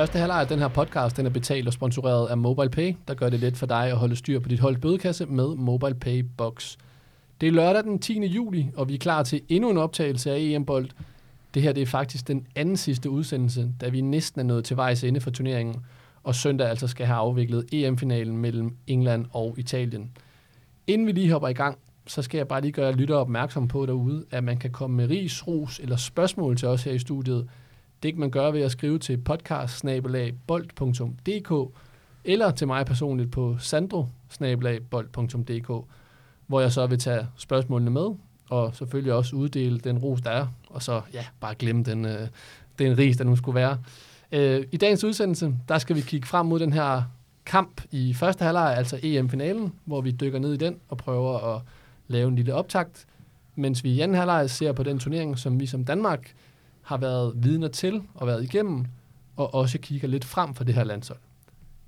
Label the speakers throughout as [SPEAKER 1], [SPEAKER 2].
[SPEAKER 1] Første halvleg af den her podcast, den er betalt og sponsoreret af MobilePay, der gør det let for dig at holde styr på dit holdt bødekasse med MobilePay Box. Det er lørdag den 10. juli, og vi er klar til endnu en optagelse af EM-bold. Det her det er faktisk den anden sidste udsendelse, da vi næsten er nået til vejs ende for turneringen, og søndag altså skal have afviklet EM-finalen mellem England og Italien. Inden vi lige hopper i gang, så skal jeg bare lige gøre lytter opmærksom på derude, at man kan komme med ris, ros eller spørgsmål til os her i studiet. Det kan man gøre ved at skrive til podcast eller til mig personligt på sandro hvor jeg så vil tage spørgsmålene med, og selvfølgelig også uddele den ros, der er, og så ja, bare glemme den, øh, den ris, der nu skulle være. Øh, I dagens udsendelse, der skal vi kigge frem mod den her kamp i første halvleg, altså EM-finalen, hvor vi dykker ned i den og prøver at lave en lille optakt, mens vi i anden halvleg ser på den turnering, som vi som Danmark har været vidner til og været igennem, og også kigger lidt frem for det her landshold.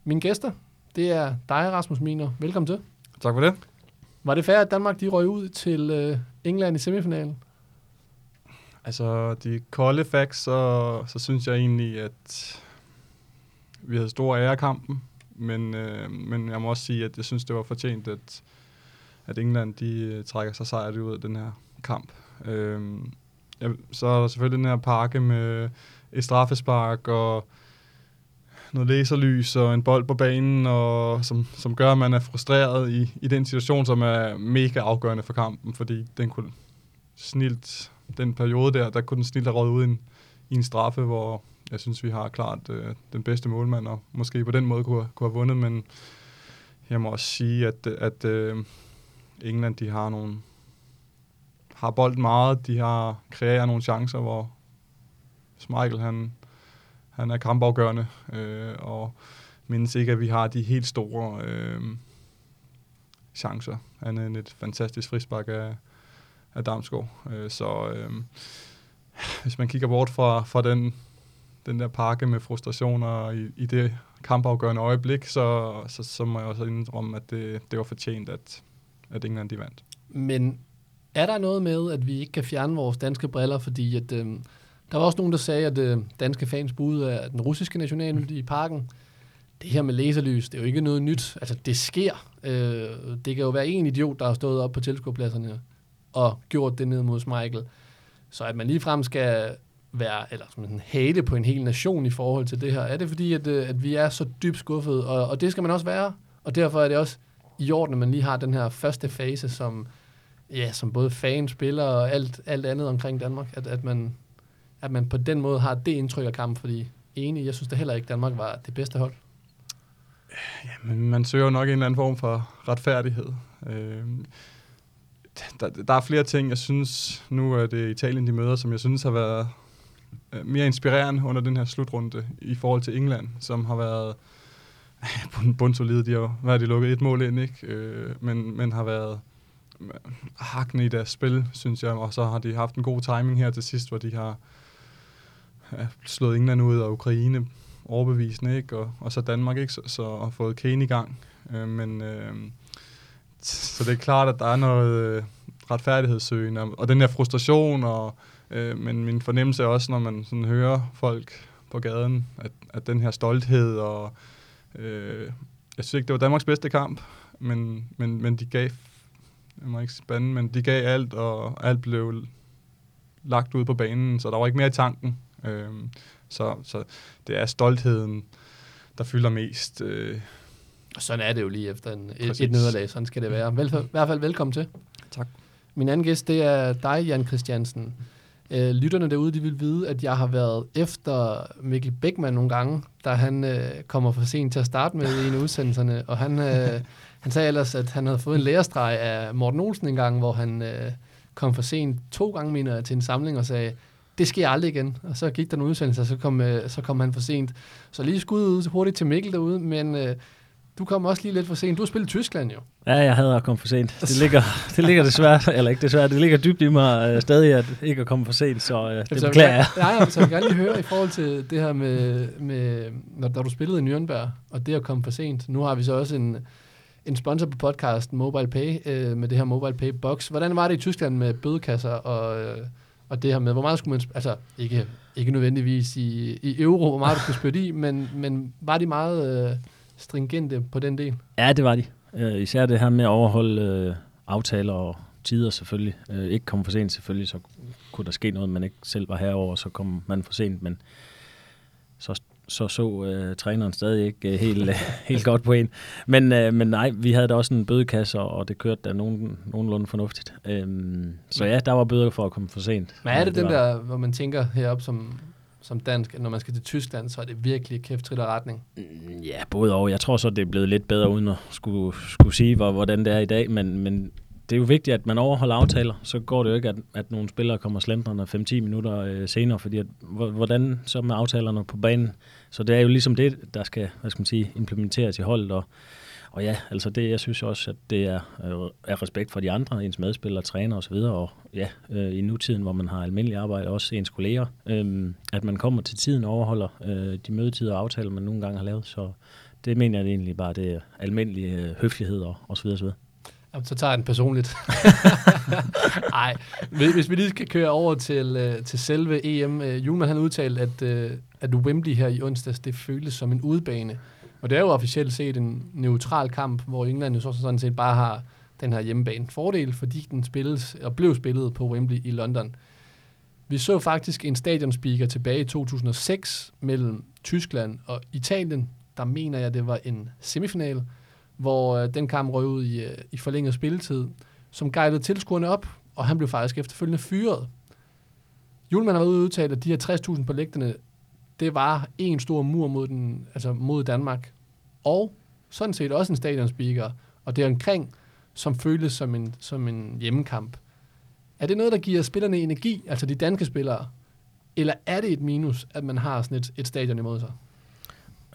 [SPEAKER 1] Mine gæster, det er dig, Rasmus Miner. Velkommen til.
[SPEAKER 2] Tak for det.
[SPEAKER 1] Var det fair, at Danmark de røg ud til øh, England i semifinalen?
[SPEAKER 2] Altså, de kolde facts, så, så synes jeg egentlig, at vi havde stor ære kampen. Men, øh, men jeg må også sige, at jeg synes, det var fortjent, at, at England de øh, trækker sig sejret ud af den her kamp. Øh, ja, så er der selvfølgelig den her pakke med et straffespark og noget laserlys og en bold på banen, og som, som gør, at man er frustreret i, i den situation, som er mega afgørende for kampen, fordi den kunne snilt, den periode der, der kunne den snilt have råd ud i en, i en straffe, hvor jeg synes, vi har klart øh, den bedste målmand, og måske på den måde kunne, kunne have vundet, men jeg må også sige, at, at øh, England, de har nogle har bolden meget, de har kreeret nogle chancer, hvor Michael, han, han er kampafgørende, øh, og mindes ikke, at vi har de helt store øh, chancer. Han er et fantastisk frispark af, af Damsgaard. Øh, så øh, hvis man kigger bort fra, fra den, den der pakke med frustrationer i, i det kampafgørende øjeblik, så, så, så må jeg også indrømme, at det, det var fortjent, at, at England de vandt.
[SPEAKER 1] Men er der noget med, at vi ikke kan fjerne vores danske briller, fordi at, øh, der var også nogen, der sagde, at øh, danske fans bud af den russiske nationalmelodi i parken. Det her med laserlys, det er jo ikke noget nyt. Altså, det sker. Øh, det kan jo være en idiot, der har stået op på tilskuerpladserne og gjort det ned mod Michael. Så at man ligefrem skal være, eller sådan hate på en hel nation i forhold til det her, er det fordi, at, øh, at vi er så dybt skuffet, og, og det skal man også være, og derfor er det også i orden, at man lige har den her første fase, som, ja, som både fan, spiller og alt, alt andet omkring Danmark, at, at, man, at man på den måde har det indtryk af kampen, fordi enig, jeg synes da heller ikke, Danmark var det bedste hold.
[SPEAKER 2] Ja, men man søger nok en eller anden form for retfærdighed. Øh, der, der er flere ting, jeg synes, nu er det Italien, de møder, som jeg synes har været øh, mere inspirerende under den her slutrunde i forhold til England, som har været bundsolide. De har været de lukket et mål ind, ikke? Øh, men, men har været hakne i deres spil, synes jeg, og så har de haft en god timing her til sidst, hvor de har ja, slået England ud og Ukraine overbevisende, ikke? Og, og så Danmark, ikke? Så, så og fået Kane i gang. Øh, men øh, så det er klart, at der er noget øh, retfærdighedssøgende, og, og den her frustration, og, øh, men min fornemmelse er også, når man sådan hører folk på gaden, at, at den her stolthed, og øh, jeg synes ikke, det var Danmarks bedste kamp, men, men, men de gav jeg må ikke spande, men de gav alt, og alt blev lagt ud på banen, så der var ikke mere i tanken. Øhm, så, så det er stoltheden, der fylder mest. Øh.
[SPEAKER 1] Og sådan er det jo lige efter en, et, et nederlag, sådan skal det være. Vel, I hvert fald velkommen til.
[SPEAKER 2] Tak.
[SPEAKER 1] Min anden gæst, det er dig, Jan Christiansen. Øh, lytterne derude, de vil vide, at jeg har været efter Mikkel Beckmann nogle gange, da han øh, kommer for sent til at starte med i en udsendelserne, og han... Øh, Han sagde ellers, at han havde fået en lærestreg af Morten Olsen en gang, hvor han øh, kom for sent to gange, mener til en samling og sagde, det sker aldrig igen. Og så gik der en udsendelse, og så kom, øh, så kom han for sent. Så lige skud ud hurtigt til Mikkel derude, men øh, du kom også lige lidt for sent. Du har spillet i Tyskland jo.
[SPEAKER 3] Ja, jeg havde at komme for sent. Det ligger, det ligger desværre, eller ikke desværre, det ligger dybt i mig øh, stadig at ikke at komme for sent, så øh, det altså, beklager jeg.
[SPEAKER 1] Nej, ja, så jeg vil gerne lige høre i forhold til det her med, med når, når du spillede i Nürnberg, og det at komme for sent. Nu har vi så også en, en sponsor på podcasten, Mobile Pay, øh, med det her Mobile Pay Box. Hvordan var det i Tyskland med bødekasser og, øh, Og det her med, hvor meget skulle man, altså ikke, ikke nødvendigvis i, i euro, hvor meget du skulle spytte i, men, men var de meget øh, stringente på den del?
[SPEAKER 3] Ja, det var de. Øh, især det her med at overholde øh, aftaler og tider selvfølgelig. Øh, ikke komme for sent selvfølgelig, så kunne der ske noget, man ikke selv var herover, så kom man for sent, men så så, så uh, træneren stadig ikke uh, helt, uh, helt godt på en. Men, uh, men nej, vi havde da også en bødekasse, og det kørte da nogen, nogenlunde fornuftigt. Um, så ja, der var bøder for at komme for sent.
[SPEAKER 1] Men er det, det den var... der, hvor man tænker herop som, som dansk, at når man skal til Tyskland, så er det virkelig kæft trit retning?
[SPEAKER 3] Mm, ja, både og. Jeg tror så, det er blevet lidt bedre, uden at skulle, skulle sige, hvor, hvordan det er i dag, men, men det er jo vigtigt, at man overholder aftaler. Så går det jo ikke, at, at nogle spillere kommer slendrende 5-10 minutter øh, senere, fordi at, hvordan så med aftalerne på banen? Så det er jo ligesom det, der skal hvad skal man sige, implementeres i holdet. Og, og ja, altså det, jeg synes også, at det er, øh, er respekt for de andre, ens medspillere, træner osv., og, og ja, øh, i nutiden, hvor man har almindelig arbejde, også ens kolleger, øh, at man kommer til tiden og overholder øh, de mødetider og aftaler, man nogle gange har lavet. Så det mener jeg egentlig bare, det er almindelig øh, høflighed og, og så videre, så videre.
[SPEAKER 1] Jamen, så tager jeg den personligt. Nej, hvis vi lige skal køre over til, øh, til selve EM. Øh, Julman han udtalt, at, øh, at Wembley her i onsdags, det føles som en udbane. Og det er jo officielt set en neutral kamp, hvor England jo så sådan set bare har den her hjemmebane fordel, fordi den spilles og blev spillet på Wembley i London. Vi så faktisk en stadionspeaker tilbage i 2006 mellem Tyskland og Italien. Der mener jeg, det var en semifinal hvor øh, den kamp røg ud i, øh, i forlænget spilletid, som guidede tilskuerne op, og han blev faktisk efterfølgende fyret. Julemand har været ude og udtalt, at de her 60.000 på lægterne, det var en stor mur mod, den, altså mod Danmark. Og sådan set også en stadionspeaker, og det er omkring, som føles som en, som en hjemmekamp. Er det noget, der giver spillerne energi, altså de danske spillere, eller er det et minus, at man har sådan et, et stadion imod sig?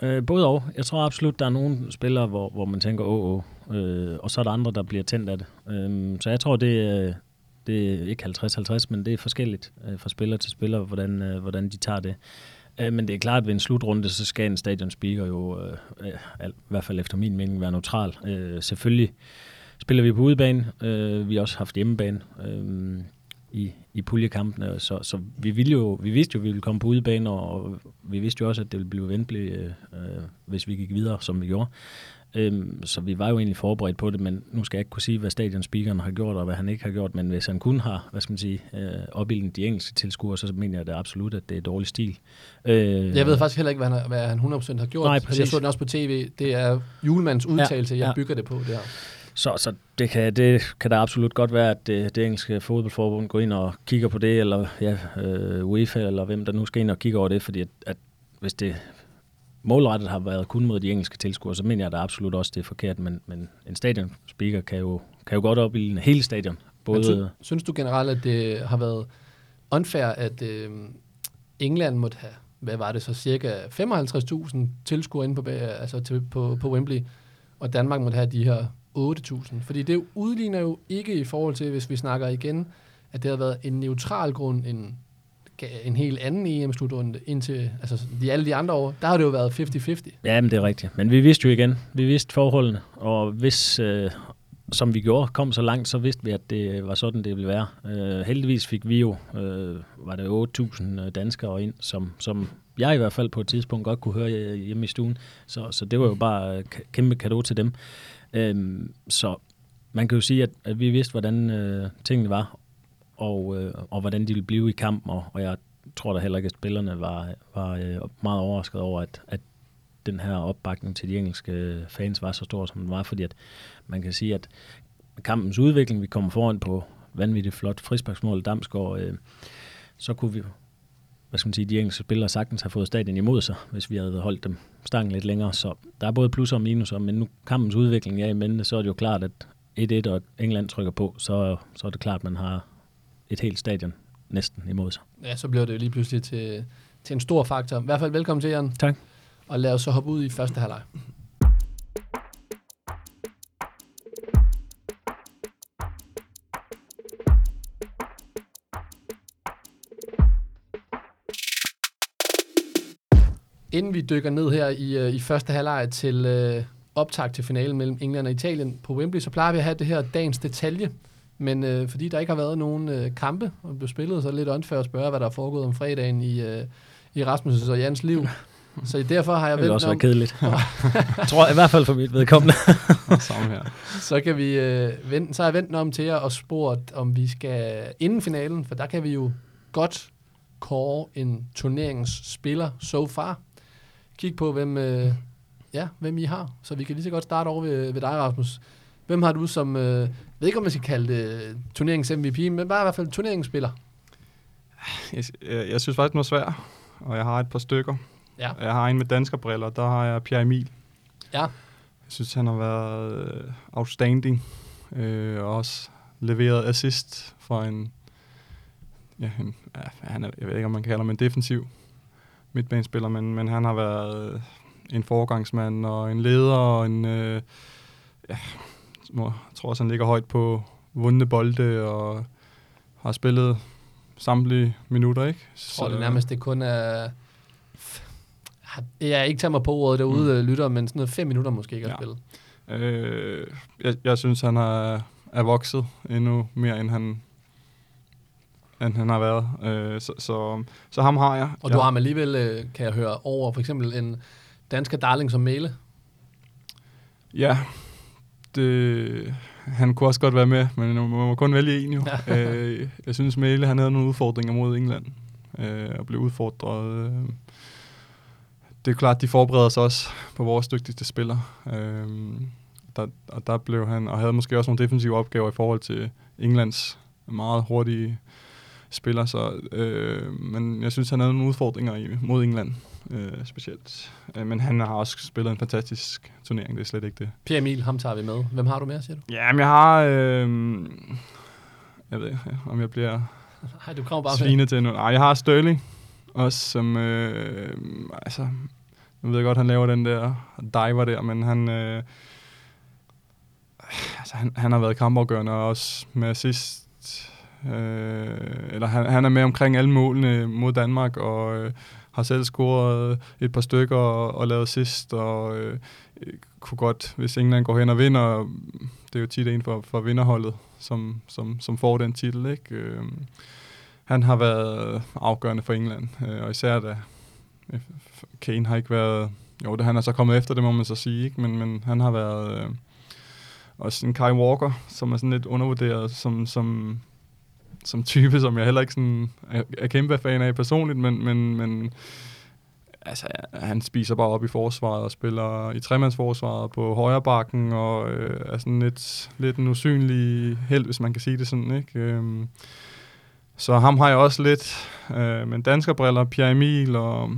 [SPEAKER 3] Øh, både og. Jeg tror absolut, der er nogle spillere, hvor, hvor man tænker, åh, åh. Øh, og så er der andre, der bliver tændt af det. Øh, så jeg tror, det øh, det er ikke 50-50, men det er forskelligt øh, fra spiller til spiller, hvordan, øh, hvordan de tager det. Øh, men det er klart, at ved en slutrunde, så skal en stadion speaker jo, øh, øh, i hvert fald efter min mening, være neutral. Øh, selvfølgelig spiller vi på udebane. Øh, vi har også haft hjemmebane. Øh, i, i puljekampene. Så, så vi, ville jo, vi vidste jo, at vi ville komme på udebane, og vi vidste jo også, at det ville blive venteligt, øh, øh, hvis vi gik videre, som vi gjorde. Øhm, så vi var jo egentlig forberedt på det, men nu skal jeg ikke kunne sige, hvad stadionspeakeren har gjort, og hvad han ikke har gjort, men hvis han kun har, hvad skal man sige, øh, opbildet de engelske tilskuere, så mener jeg da absolut, at det er dårlig stil.
[SPEAKER 1] Øh, jeg ved faktisk heller ikke, hvad han, hvad han 100% har gjort. Nej, præcis. Jeg så den også på tv. Det er julemands udtalelse, ja, jeg bygger det på. Det her.
[SPEAKER 3] Så, så det, kan, det kan da absolut godt være, at det, det engelske fodboldforbund går ind og kigger på det, eller ja, øh, UEFA, eller hvem der nu skal ind og kigge over det, fordi at, at hvis det målrettet har været kun mod de engelske tilskuere, så mener jeg da absolut også, det er forkert, men, men en stadionspeaker kan jo, kan jo godt op i en hele stadion.
[SPEAKER 1] Både sy- synes du generelt, at det har været unfair, at øh, England måtte have, hvad var det så, cirka 55.000 tilskuere inde på, altså til, på, på Wembley, og Danmark måtte have de her 8.000. Fordi det udligner jo ikke i forhold til, hvis vi snakker igen, at det har været en neutral grund, en, en helt anden EM-slutrunde indtil altså, de, alle de andre år. Der har det jo været 50-50.
[SPEAKER 3] Ja, men det er rigtigt. Men vi vidste jo igen, vi vidste forholdene, og hvis, øh, som vi gjorde, kom så langt, så vidste vi, at det var sådan, det ville være. Øh, heldigvis fik vi jo, øh, var det 8.000 øh, danskere ind, som, som jeg i hvert fald på et tidspunkt godt kunne høre hjemme i stuen. Så, så det var jo bare øh, kæmpe kado til dem. Øhm, så man kan jo sige, at, at vi vidste, hvordan øh, tingene var, og, øh, og hvordan de ville blive i kampen, og, og jeg tror da heller ikke, at spillerne var, var øh, meget overrasket over, at, at den her opbakning til de engelske øh, fans var så stor, som den var, fordi at man kan sige, at kampens udvikling, vi kommer foran på vanvittigt flot frisparksmål, Damsgaard, øh, så kunne vi hvad skal man sige, de engelske spillere sagtens har fået stadion imod sig, hvis vi havde holdt dem stangen lidt længere. Så der er både plus og minus, men nu kampens udvikling er i mente, så er det jo klart, at 1-1 og England trykker på, så, så er det klart, at man har et helt stadion næsten imod sig.
[SPEAKER 1] Ja, så bliver det jo lige pludselig til, til en stor faktor. I hvert fald velkommen til, Jan.
[SPEAKER 3] Tak.
[SPEAKER 1] Og lad os så hoppe ud i første halvleg. Inden vi dykker ned her i, uh, i første halvleg til uh, optag til finalen mellem England og Italien på Wembley, så plejer vi at have det her dagens detalje. Men øh, fordi der ikke har været nogen øh, kampe, og blev spillet, så er det lidt unfair at spørge, hvad der er foregået om fredagen i, øh, i Rasmus' og Jans liv. Så derfor har jeg
[SPEAKER 3] Det vil også være kedeligt. jeg tror i hvert fald for mit vedkommende.
[SPEAKER 2] Samme her.
[SPEAKER 1] så, kan vi, øh, vente, så har jeg vendt om til jer og spurgt, om vi skal inden finalen, for der kan vi jo godt kåre en turneringsspiller so far. Kig på, hvem, øh, ja, hvem I har. Så vi kan lige så godt starte over ved, ved dig, Rasmus. Hvem har du som, øh, jeg ved ikke, om man skal kalde det øh, turneringens-MVP, men bare i hvert fald turneringsspiller.
[SPEAKER 2] Jeg, jeg, jeg synes faktisk, den var svær, og jeg har et par stykker.
[SPEAKER 1] Ja.
[SPEAKER 2] Jeg har en med danskerbriller, der har jeg Pierre Emil.
[SPEAKER 1] Ja.
[SPEAKER 2] Jeg synes, han har været øh, outstanding, øh, og også leveret assist for en, ja, en ja, han er, jeg ved ikke, om man kan kalde ham en defensiv midtbanespiller, men, men han har været øh, en forgangsmand og en leder og en, øh, ja, jeg tror også, han ligger højt på vundne bolde og har spillet samtlige minutter, ikke?
[SPEAKER 1] Jeg tror det nærmest, det kun er... Jeg ikke tager mig på ordet derude, mm. lytter, men sådan noget fem minutter måske ikke at
[SPEAKER 2] Ja.
[SPEAKER 1] spille.
[SPEAKER 2] Øh, jeg, jeg synes, han er, er vokset endnu mere, end han, end han har været. Øh, så, så, så ham har jeg.
[SPEAKER 1] Og du har ham alligevel, øh, kan jeg høre, over for eksempel en dansker darling som Mæle.
[SPEAKER 2] Ja, det, han kunne også godt være med, men man må kun vælge en jo. øh, jeg synes, Mæle han havde nogle udfordringer mod England, øh, og blev udfordret. Øh. Det er klart, de forbereder sig også på vores dygtigste spiller. Øh, der, og der blev han, og havde måske også nogle defensive opgaver i forhold til Englands meget hurtige spiller. Så, øh, men jeg synes, han havde nogle udfordringer i, mod England øh, specielt. Øh, men han har også spillet en fantastisk turnering, det er slet ikke det.
[SPEAKER 1] Pierre Emil, ham tager vi med. Hvem har du mere, siger du?
[SPEAKER 2] Ja, men jeg har... Øh, jeg ved ikke, om jeg bliver
[SPEAKER 1] Nej, du kommer bare med.
[SPEAKER 2] svinet til nu. Nej, jeg har Sterling også, som... Øh, altså, jeg ved godt, han laver den der diver der, men han... Øh, altså, han, han har været kampafgørende også med assist. Øh, eller han, han er med omkring alle målene mod Danmark, og øh, har selv scoret et par stykker og, og lavet sidst, og øh, kunne godt, hvis England går hen og vinder, det er jo tit en for, for vinderholdet, som, som, som får den titel, ikke? Øh, han har været afgørende for England, øh, og især da øh, Kane har ikke været, jo, det, han er så kommet efter det, må man så sige, ikke? Men, men han har været øh, også en Kai Walker, som er sådan lidt undervurderet som, som, som type, som jeg heller ikke sådan er, er kæmpe fan af personligt, men, men, men altså, han spiser bare op i forsvaret og spiller i tremandsforsvaret på højre bakken, og øh, er sådan lidt, lidt en usynlig held, hvis man kan sige det sådan, ikke? Øhm, så ham har jeg også lidt, øh, men danskerbriller, Pierre Emil og...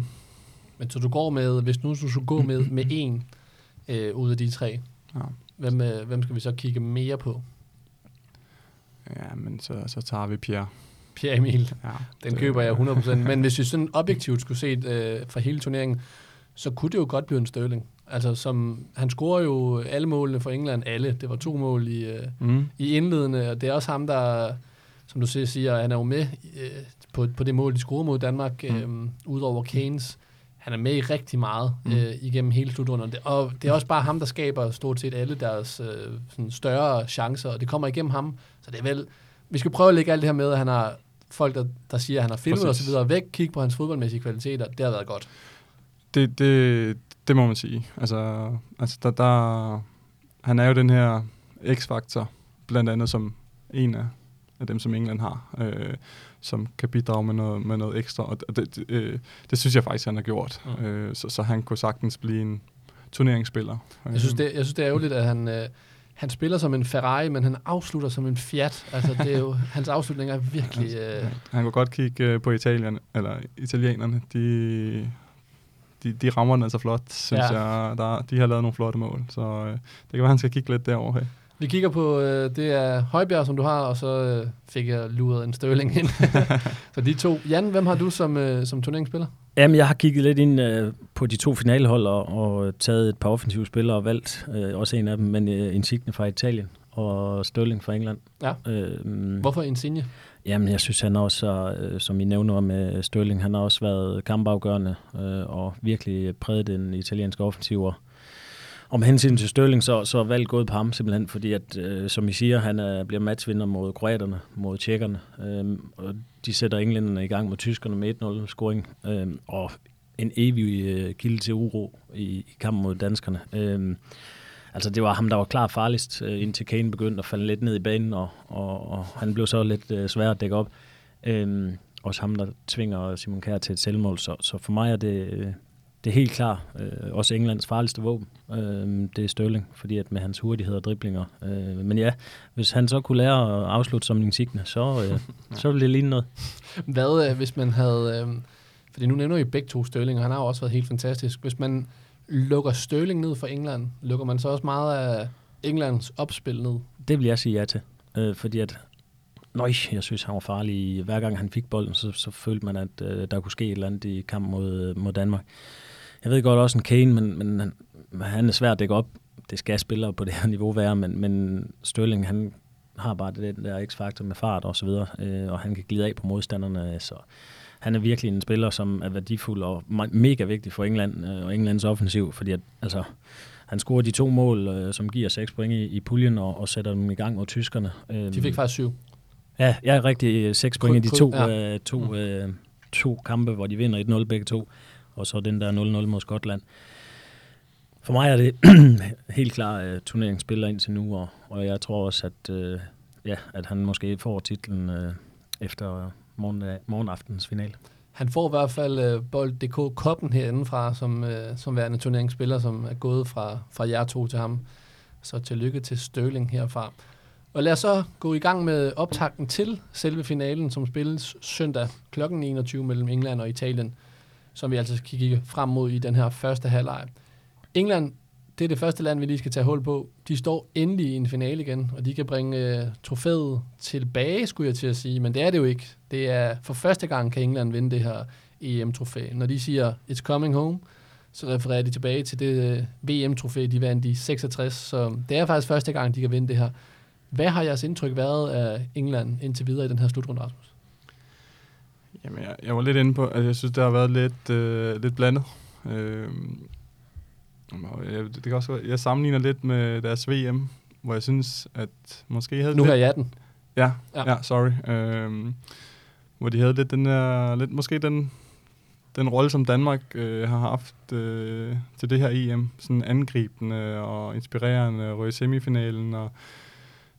[SPEAKER 1] Men så du går med, hvis nu du skulle gå med, med en øh, ud af de tre,
[SPEAKER 2] Ja,
[SPEAKER 1] hvem, øh, hvem skal vi så kigge mere på?
[SPEAKER 2] Ja men så, så tager vi Pierre.
[SPEAKER 1] Pierre Emil.
[SPEAKER 2] Ja,
[SPEAKER 1] Den
[SPEAKER 2] det-
[SPEAKER 1] køber jeg 100%. Men hvis vi sådan objektivt skulle se øh, fra hele turneringen, så kunne det jo godt blive en Sterling. Altså, som, han scorer jo alle målene for England, alle. Det var to mål i, øh,
[SPEAKER 2] Mm.
[SPEAKER 1] i indledende, og det er også ham, der, som du siger, siger han er jo med øh, på, på det mål, de scorede mod Danmark, øh, udover Keynes. Han er med i rigtig meget
[SPEAKER 2] Mm.
[SPEAKER 1] øh, igennem hele slutrunden. Og det er også bare ham, der skaber stort set alle deres øh, sådan større chancer, og det kommer igennem ham. Så det er vel... Vi skal prøve at lægge alt det her med, at han har folk, der, der siger, at han har filmet
[SPEAKER 2] Præcis.
[SPEAKER 1] og så videre væk, kigge på hans fodboldmæssige kvaliteter. Det har været godt.
[SPEAKER 2] Det, det, det må man sige. Altså, altså der, der, han er jo den her x-faktor, blandt andet som en af, af dem, som England har, øh, som kan bidrage med noget, med noget ekstra. Og det, det, øh, det synes jeg faktisk, han har gjort.
[SPEAKER 1] Mm.
[SPEAKER 2] Øh, så, så han kunne sagtens blive en turneringsspiller.
[SPEAKER 1] Jeg synes, det, jeg synes, det er ærgerligt, at han, øh, han spiller som en Ferrari, men han afslutter som en Fiat. Altså, det er jo, hans afslutninger er virkelig... Øh,
[SPEAKER 2] Han kunne godt kigge øh, på Italien, eller italienerne. De, de, de rammer den altså flot, synes
[SPEAKER 1] Ja.
[SPEAKER 2] jeg. Der, de har lavet nogle flotte mål, så øh, det kan være, han skal kigge lidt derover. Hey.
[SPEAKER 1] Vi kigger på, øh, det er Højbjerg, som du har, og så øh, fik jeg luret en Sterling ind. så de to. Jan, hvem har du som, øh, som turneringsspiller?
[SPEAKER 3] Jamen, jeg har kigget lidt ind øh, på de to finalehold og, og taget et par offensive spillere og valgt øh, også en af dem, men øh, Insigne fra Italien og Sterling fra England.
[SPEAKER 1] Ja.
[SPEAKER 3] Øh,
[SPEAKER 1] Hvorfor Insigne?
[SPEAKER 3] Jamen, jeg synes, han også, øh, som I nævner med Sterling, han har også været kampafgørende øh, og virkelig præget den italienske offensiv og om hensyn til Stølling, så, så er valget gået på ham simpelthen, fordi at, øh, som I siger, han er, bliver matchvinder mod kroaterne, mod tjekkerne, øh, og de sætter englænderne i gang mod tyskerne med 1-0 scoring, øh, og en evig øh, kilde til uro i, i kampen mod danskerne. Øh, altså det var ham, der var klar farligst, øh, indtil Kane begyndte at falde lidt ned i banen, og, og, og han blev så lidt øh, svær at dække op. Øh, også ham, der tvinger Simon Kjær til et selvmål, så, så for mig er det, øh, det er helt klart øh, også Englands farligste våben. Øh, det er Sterling, fordi at med hans hurtighed og driblinger. Øh, men ja, hvis han så kunne lære at afslutte som Insigne, så, øh, så ville det ligne noget.
[SPEAKER 1] Hvad, øh, hvis man havde... Øh, fordi nu nævner I begge to Sterling, og han har jo også været helt fantastisk. Hvis man lukker Sterling ned for England, lukker man så også meget af Englands opspil ned?
[SPEAKER 3] Det vil jeg sige ja til. Øh, fordi at Nøj, jeg synes, han var farlig. Hver gang han fik bolden, så, så følte man, at øh, der kunne ske et eller andet i kamp mod, mod Danmark. Jeg ved godt også en Kane, men, men han, han er svær at dække op. Det skal spillere på det her niveau være, men, men Sterling, han har bare det der x-faktor med fart og så videre, øh, og han kan glide af på modstanderne, så han er virkelig en spiller, som er værdifuld og mega vigtig for England øh, og Englands offensiv, fordi at, altså, han scorer de to mål, øh, som giver seks point i, i puljen og, og sætter dem i gang mod tyskerne.
[SPEAKER 1] Øh, de fik faktisk syv.
[SPEAKER 3] Ja, jeg er rigtig seks point i de to, ja. øh, to, mm. øh, to kampe, hvor de vinder 1-0 begge to og så den der 0-0 mod Skotland. For mig er det helt klart øh, uh, turneringsspiller indtil nu, og, og jeg tror også, at, uh, ja, at han måske får titlen uh, efter morgen, morgenaftens finale.
[SPEAKER 1] Han får i hvert fald uh, Bold.dk koppen herindefra, som, uh, som værende turneringsspiller, som er gået fra, fra jer to til ham. Så tillykke til Sterling herfra. Og lad os så gå i gang med optakten til selve finalen, som spilles søndag kl. 21 mellem England og Italien som vi altså skal kigge frem mod i den her første halvleg. England, det er det første land, vi lige skal tage hul på. De står endelig i en finale igen, og de kan bringe øh, trofæet tilbage, skulle jeg til at sige, men det er det jo ikke. Det er for første gang, kan England vinde det her EM-trofæ. Når de siger, it's coming home, så refererer de tilbage til det øh, VM-trofæ, de vandt i 66, så det er faktisk første gang, de kan vinde det her. Hvad har jeres indtryk været af England indtil videre i den her slutrunde, Rasmus?
[SPEAKER 2] Jamen, jeg, jeg var lidt inde på, at jeg synes, det har været lidt, øh, lidt blandet. Øh, jeg, det kan også, jeg sammenligner lidt med deres VM, hvor jeg synes, at måske havde...
[SPEAKER 1] Nu har jeg den.
[SPEAKER 2] Ja, ja, ja sorry. Øh, hvor de havde lidt den der, lidt, måske den, den rolle, som Danmark øh, har haft øh, til det her EM. Sådan angribende og inspirerende, røg i semifinalen. Og,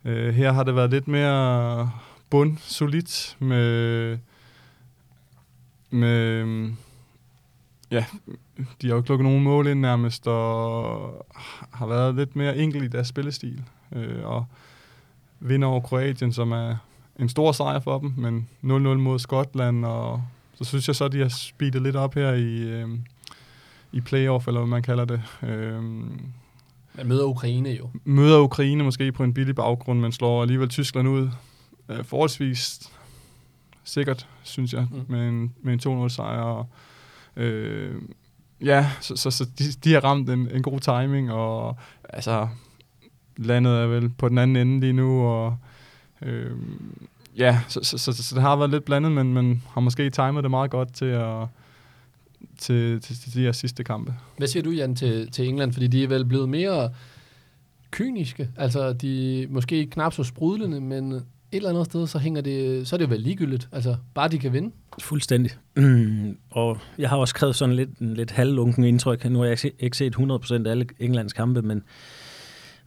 [SPEAKER 2] øh, her har det været lidt mere bund, solidt med med, ja, de har jo ikke lukket nogen mål ind nærmest, og har været lidt mere enkelt i deres spillestil. Øh, og vinder over Kroatien, som er en stor sejr for dem, men 0-0 mod Skotland, og så synes jeg så, at de har speedet lidt op her i, øh, i playoff, eller hvad man kalder det. Øh,
[SPEAKER 1] man møder Ukraine jo.
[SPEAKER 2] Møder Ukraine måske på en billig baggrund, men slår alligevel Tyskland ud. Øh, forholdsvis sikkert, synes jeg, mm. med en, med en 2-0 sejr. Og, øh, ja, så, så, så de, de har ramt en, en god timing, og altså, landet er vel på den anden ende lige nu, og øh, ja, så, så, så, så det har været lidt blandet, men man har måske timet det meget godt til at til, til, til de her sidste kampe.
[SPEAKER 1] Hvad siger du, Jan, til, til England? Fordi de er vel blevet mere kyniske. Altså, de måske knap så sprudlende, men et eller andet sted, så, hænger det, så er det jo vel ligegyldigt. Altså, bare de kan vinde.
[SPEAKER 3] Fuldstændig. Mm, og jeg har også skrevet sådan lidt, en lidt halvlunken indtryk. Nu har jeg ikke set 100% af alle Englands kampe, men,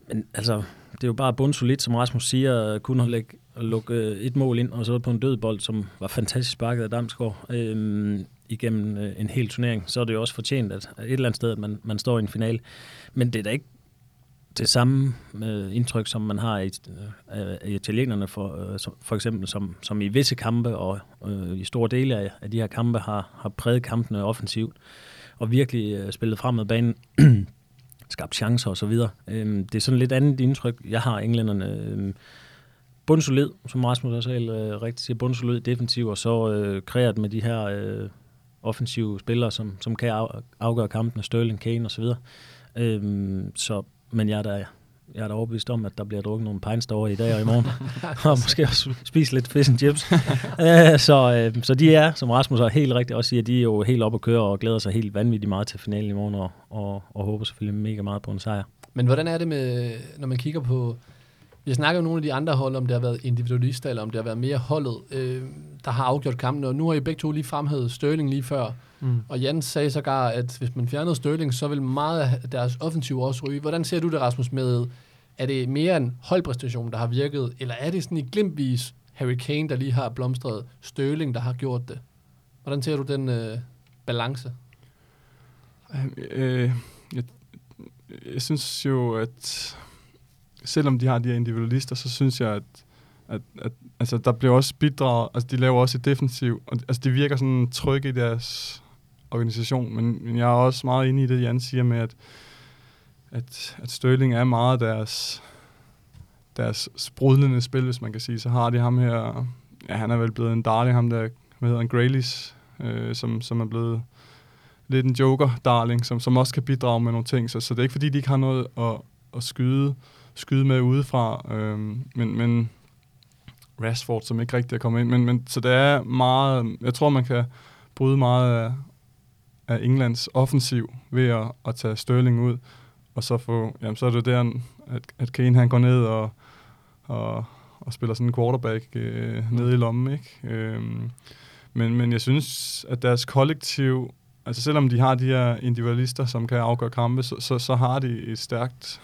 [SPEAKER 3] men altså, det er jo bare bundsolidt, som Rasmus siger, kun at, lægge, at lukke øh, et mål ind, og så på en død bold, som var fantastisk sparket af Damsgaard øhm, igennem øh, en hel turnering. Så er det jo også fortjent, at et eller andet sted, at man, man står i en finale. Men det er da ikke det samme øh, indtryk, som man har i, øh, i italienerne, for, øh, for eksempel, som, som i visse kampe og øh, i store dele af, af de her kampe har, har præget kampene offensivt og virkelig øh, spillet fremad banen, skabt chancer og så videre. Øh, det er sådan lidt andet indtryk, jeg har englænderne. Øh, bundsolid, som Rasmus også helt øh, rigtigt siger, bundsolid defensiv, og så øh, kreeret med de her øh, offensive spillere, som, som kan afgøre kampene, Sterling, Kane og så videre. Øhm, så men jeg er da jeg er da overbevist om, at der bliver drukket nogle pints derovre i dag og i morgen. og måske også spise lidt fish and chips. Øh, så, øh, så de er, som Rasmus har helt rigtigt også siger, de er jo helt op at køre og glæder sig helt vanvittigt meget til finalen i morgen og, og, og håber selvfølgelig mega meget på en sejr.
[SPEAKER 1] Men hvordan er det med, når man kigger på... Vi har snakket om nogle af de andre hold, om det har været individualister, eller om det har været mere holdet, øh, der har afgjort kampen. Og nu har I begge to lige fremhævet Sterling lige før. Mm. Og Jens sagde sågar, at hvis man fjernede Sterling, så vil meget af deres offensiv også ryge. Hvordan ser du det, Rasmus, med... Er det mere en holdpræstation, der har virket, eller er det sådan i glimtvis Harry Kane, der lige har blomstret, Sterling, der har gjort det? Hvordan ser du den øh, balance?
[SPEAKER 2] Øh, jeg, jeg synes jo, at selvom de har de her individualister, så synes jeg, at, at, at altså, der bliver også bidraget, altså de laver også et defensiv, og altså, de virker sådan trygge i deres organisation, men, men jeg er også meget inde i det, Jan siger med, at, at, at Sterling er meget deres, deres sprudlende spil, hvis man kan sige. Så har de ham her, ja, han er vel blevet en darling, ham der, hvad hedder han, Graylis, øh, som, som er blevet lidt en joker-darling, som, som også kan bidrage med nogle ting. Så, så det er ikke fordi, de ikke har noget at, at skyde, skyde med udefra. Øhm, men, men Rashford, som ikke rigtig er kommet ind. Men, men, så det er meget... Jeg tror, man kan bryde meget af, af Englands offensiv ved at, at tage Sterling ud. Og så, få, jamen, så er det der, at, at Kane han går ned og, og, og spiller sådan en quarterback øh, nede i lommen. Ikke? Øhm, men, men jeg synes, at deres kollektiv altså selvom de har de her individualister, som kan afgøre kampe, så, så, så har de et stærkt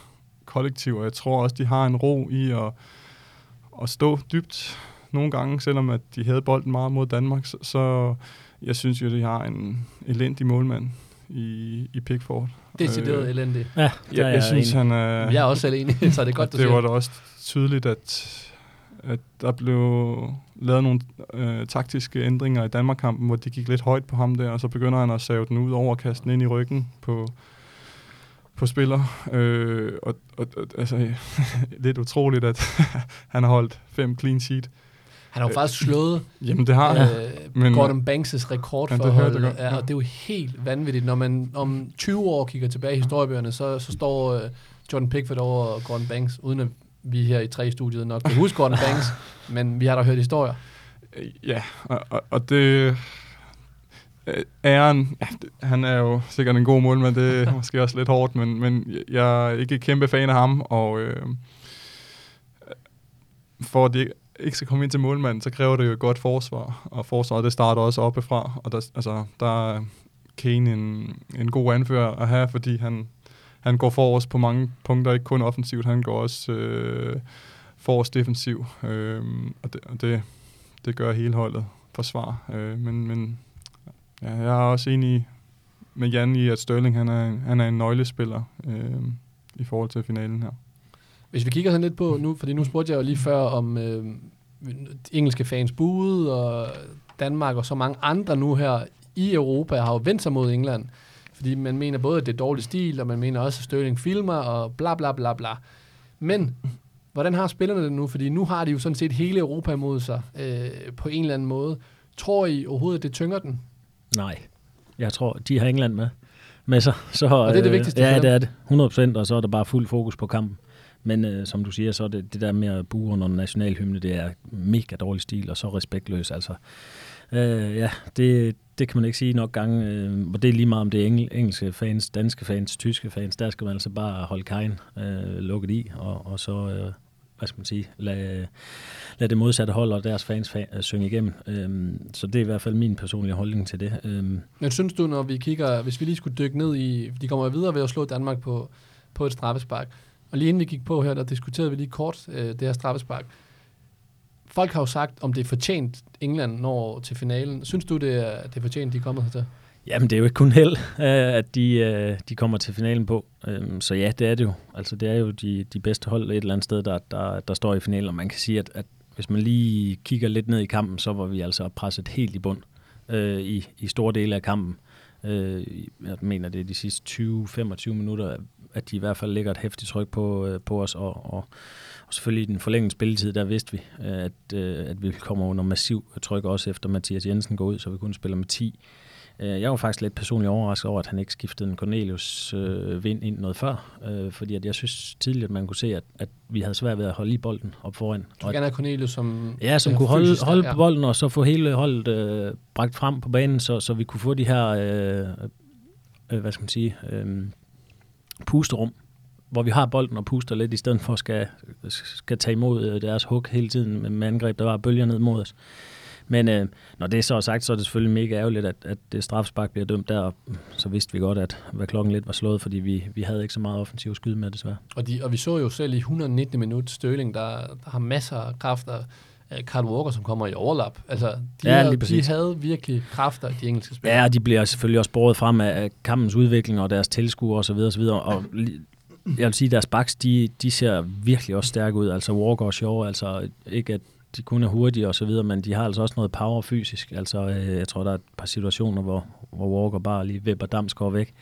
[SPEAKER 2] kollektiv, og jeg tror også, de har en ro i at, at stå dybt nogle gange, selvom at de havde bolden meget mod Danmark, så, så jeg synes jo, de har en elendig målmand i, i Pickford.
[SPEAKER 1] Decideret øh, elendig.
[SPEAKER 3] Ja,
[SPEAKER 2] jeg, jeg, jeg synes, han er...
[SPEAKER 1] Jeg er også selv enig, så det er godt,
[SPEAKER 2] du Det var da også tydeligt, at at der blev lavet nogle øh, taktiske ændringer i Danmarkkampen, hvor de gik lidt højt på ham der, og så begynder han at save den ud over, kaste den ind i ryggen på, på spiller. Øh, og, og, og altså, lidt utroligt, at han har holdt fem clean sheet.
[SPEAKER 1] Han har jo faktisk slået
[SPEAKER 2] Jamen, det har
[SPEAKER 1] øh, men, Gordon Banks' rekord for ja, det, det ja, og det er jo helt vanvittigt. Når man om 20 år kigger tilbage i historiebøgerne, så, så står øh, Jordan Pickford over Gordon Banks, uden at vi her i tre studiet nok kan huske Gordon Banks, men vi har da hørt historier.
[SPEAKER 2] Ja, og, og, og det... Æren, ja, han er jo sikkert en god målmand, det er måske også lidt hårdt, men, men jeg er ikke kæmpe fan af ham, og øh, for at det ikke skal komme ind til målmanden, så kræver det jo et godt forsvar, og forsvaret det starter også oppefra, og der, altså, der er Kane en, en god anfører at have, fordi han, han går forrest på mange punkter, ikke kun offensivt, han går også øh, forrest defensiv, øh, og, det, og det, det gør hele holdet forsvar. Øh, men men ja, jeg er også enig med Jan i, at Sterling han er, han er en nøglespiller øh, i forhold til finalen her.
[SPEAKER 1] Hvis vi kigger sådan lidt på nu, fordi nu spurgte jeg jo lige før om øh, engelske fans buede, og Danmark og så mange andre nu her i Europa har jo vendt sig mod England. Fordi man mener både, at det er dårlig stil, og man mener også, at Sterling filmer, og bla bla bla bla. Men hvordan har spillerne det nu? Fordi nu har de jo sådan set hele Europa imod sig øh, på en eller anden måde. Tror I overhovedet, at det tynger den?
[SPEAKER 3] Nej. Jeg tror, de har England med, med sig. Så,
[SPEAKER 1] og det er det øh, vigtigste
[SPEAKER 3] Ja, det er det. 100% og så er der bare fuld fokus på kampen. Men øh, som du siger, så er det, det der med at buge under nationalhymne, det er mega dårlig stil, og så respektløs. Altså, øh, ja, det, det kan man ikke sige nok gange. Øh, og det er lige meget om det er engel, engelske fans, danske fans, tyske fans. Der skal man altså bare holde kajen øh, lukket i, og, og så, øh, hvad skal man sige, lade, lad det modsatte hold og deres fans fa- synge igennem. Øhm, så det er i hvert fald min personlige holdning til det. Øhm.
[SPEAKER 1] Men synes du, når vi kigger, hvis vi lige skulle dykke ned i, de kommer videre ved at slå Danmark på, på et straffespark, og lige inden vi gik på her, der diskuterede vi lige kort øh, det her straffespark folk har jo sagt, om det er fortjent, England når til finalen. Synes du, det er, det er fortjent, de er kommet hertil?
[SPEAKER 3] Jamen, det er jo ikke kun held, øh, at de, øh, de kommer til finalen på. Øhm, så ja, det er det jo. Altså, det er jo de, de bedste hold et eller andet sted, der, der, der står i finalen. Og man kan sige, at, at hvis man lige kigger lidt ned i kampen, så var vi altså presset helt i bund øh, i, i store dele af kampen. Øh, jeg mener, det er de sidste 20-25 minutter, at de i hvert fald lægger et hæftigt tryk på, øh, på os, og, og og selvfølgelig i den forlængende spilletid, der vidste vi, at, øh, at vi kommer under massiv tryk også efter Mathias Jensen går ud, så vi kun spiller med 10. Øh, jeg var faktisk lidt personligt overrasket over, at han ikke skiftede en Cornelius øh, vind ind noget før, øh, fordi at jeg synes tidligere, at man kunne se, at, at vi havde svært ved at holde i bolden op foran.
[SPEAKER 1] Du vil gerne have Cornelius som...
[SPEAKER 3] Ja, som
[SPEAKER 1] øh,
[SPEAKER 3] kunne holde, holde
[SPEAKER 1] ja.
[SPEAKER 3] på bolden, og så få hele holdet øh, bragt frem på banen, så, så vi kunne få de her, øh, øh, hvad skal man sige, øh, pusterum, hvor vi har bolden og puster lidt, i stedet for at skal, skal tage imod øh, deres hug hele tiden med, angreb, der var bølger ned mod os. Men øh, når det så er sagt, så er det selvfølgelig mega ærgerligt, at, at det strafspark bliver dømt der, og så vidste vi godt, at hvad klokken lidt var slået, fordi vi, vi havde ikke så meget offensiv skyde med, desværre.
[SPEAKER 1] Og, de, og vi så jo selv i 119 minut Støling, der, der har masser af kræfter. Øh, Carl Walker, som kommer i overlap. Altså, de,
[SPEAKER 3] Ja,
[SPEAKER 1] havde, de havde virkelig kræfter, de engelske spillere.
[SPEAKER 3] Ja, og de bliver selvfølgelig også båret frem af kampens udvikling og deres tilskuere osv. Og, så videre, og, så videre. og li- jeg vil sige, at deres backs, de, de ser virkelig også stærke ud. Altså Walker og Shaw, altså ikke at de kun er hurtige og så videre, men de har altså også noget power fysisk. Altså, øh, jeg tror, der er et par situationer, hvor, hvor Walker bare lige vipper Damsgaard væk.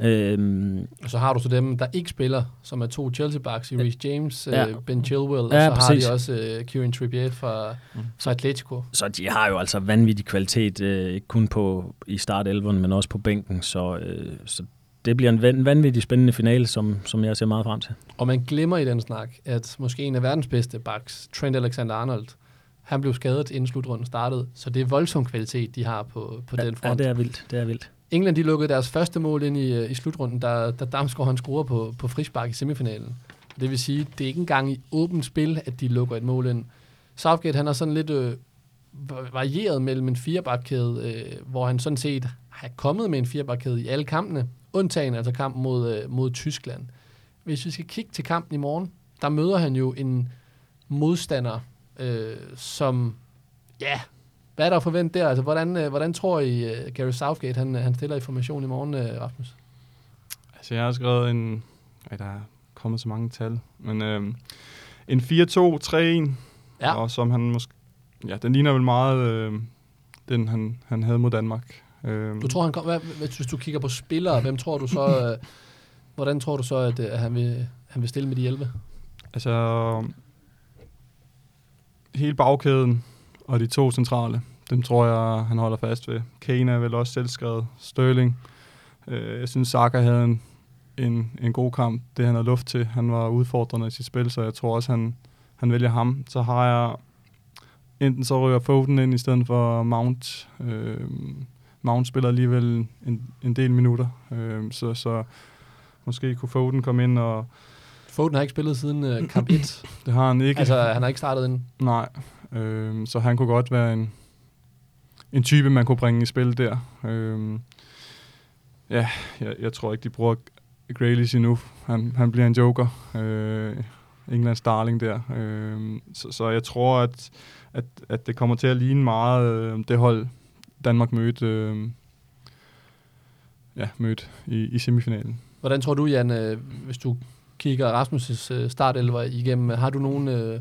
[SPEAKER 3] Øhm,
[SPEAKER 1] Og så har du så dem, der ikke spiller, som er to Chelsea-backs i Reece James,
[SPEAKER 3] Ja.
[SPEAKER 1] ja. Ben Chilwell,
[SPEAKER 3] Ja,
[SPEAKER 1] og så
[SPEAKER 3] præcis.
[SPEAKER 1] har de også uh, Kieran Trippier fra, fra Atletico.
[SPEAKER 3] så de har jo altså vanvittig kvalitet, øh, ikke kun på i start men også på bænken. Så, øh, så det bliver en van, vanvittig spændende finale, som, som jeg ser meget frem til.
[SPEAKER 1] Og man glemmer i den snak, at måske en af verdens bedste backs, Trent Alexander-Arnold, han blev skadet inden slutrunden startede, så det er voldsom kvalitet, de har på, på den
[SPEAKER 3] Ja,
[SPEAKER 1] front.
[SPEAKER 3] det er vildt. Det er vildt.
[SPEAKER 1] England de lukkede deres første mål ind i, øh, i slutrunden, da, da Damsgaard han scorer på, på frispark i semifinalen. Det vil sige, det er ikke engang i åbent spil, at de lukker et mål ind. Southgate han er sådan lidt øh, va- varieret mellem en firebakkæde, øh, hvor han sådan set har kommet med en firebakkæde i alle kampene, undtagen altså kampen mod, øh, mod Tyskland. Hvis vi skal kigge til kampen i morgen, der møder han jo en modstander, øh, som, ja, hvad er der at forvente der? Altså, hvordan, øh, hvordan tror I, uh, Gary Southgate, han, han stiller i formation i morgen, uh, Rasmus?
[SPEAKER 2] Altså, jeg har skrevet en... Ej, der er kommet så mange tal. Men øhm, en 4-2-3-1,
[SPEAKER 1] Ja.
[SPEAKER 2] og som han måske... Ja, den ligner vel meget øh, den, han, han havde mod Danmark. Øhm,
[SPEAKER 1] Du tror, han kom, hvad, hvis du kigger på spillere, hvem tror du så, uh, hvordan tror du så, at, uh, han, vil, han vil stille med de 11?
[SPEAKER 2] Altså, hele bagkæden og de to centrale, dem tror jeg, han holder fast ved. Kane er vel også selvskrevet. Sterling. Øh, jeg synes, Saka havde en, en, en god kamp. Det han havde luft til. Han var udfordrende i sit spil, så jeg tror også, han, han vælger ham. Så har jeg enten så ryger Foden ind i stedet for Mount. Øh, Mount spiller alligevel en, en del minutter, øh, så, så måske kunne Foden komme ind, og
[SPEAKER 1] Foden har ikke spillet siden uh, kamp 1.
[SPEAKER 2] det har han ikke.
[SPEAKER 1] altså, han har ikke startet ind.
[SPEAKER 2] Nej, øh, så han kunne godt være en, en type, man kunne bringe i spil der. Øh, ja, jeg, jeg tror ikke, de bruger Grealish endnu. Han, han bliver en joker. Øh, Englands darling der. Øh, så, så jeg tror, at, at, at det kommer til at ligne meget øh, det hold, Danmark mødte, øh, ja, mødte i, i semifinalen.
[SPEAKER 1] Hvordan tror du, Jan, uh, hvis du kigger Rasmus' uh, startelver igennem, har du nogle uh,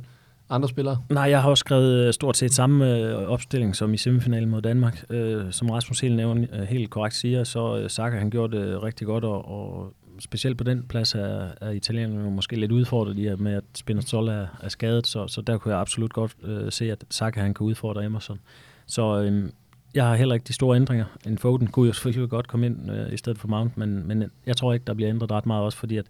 [SPEAKER 1] andre spillere?
[SPEAKER 3] Nej, jeg har også skrevet øh, stort set samme øh, opstilling som i semifinalen mod Danmark. Øh, som Rasmus helt, nævner, øh, helt korrekt siger, så øh, Saka han gjorde det rigtig godt, og, og specielt på den plads er, er italienerne måske lidt udfordret i, at med, at Spinazzola er, er skadet, så, så der kunne jeg absolut godt øh, se, at Saka han kan udfordre Emerson. Så øh, jeg har heller ikke de store ændringer. En Foden kunne jo selvfølgelig godt komme ind øh, i stedet for Mount, men, men jeg tror ikke, der bliver ændret ret meget også, fordi at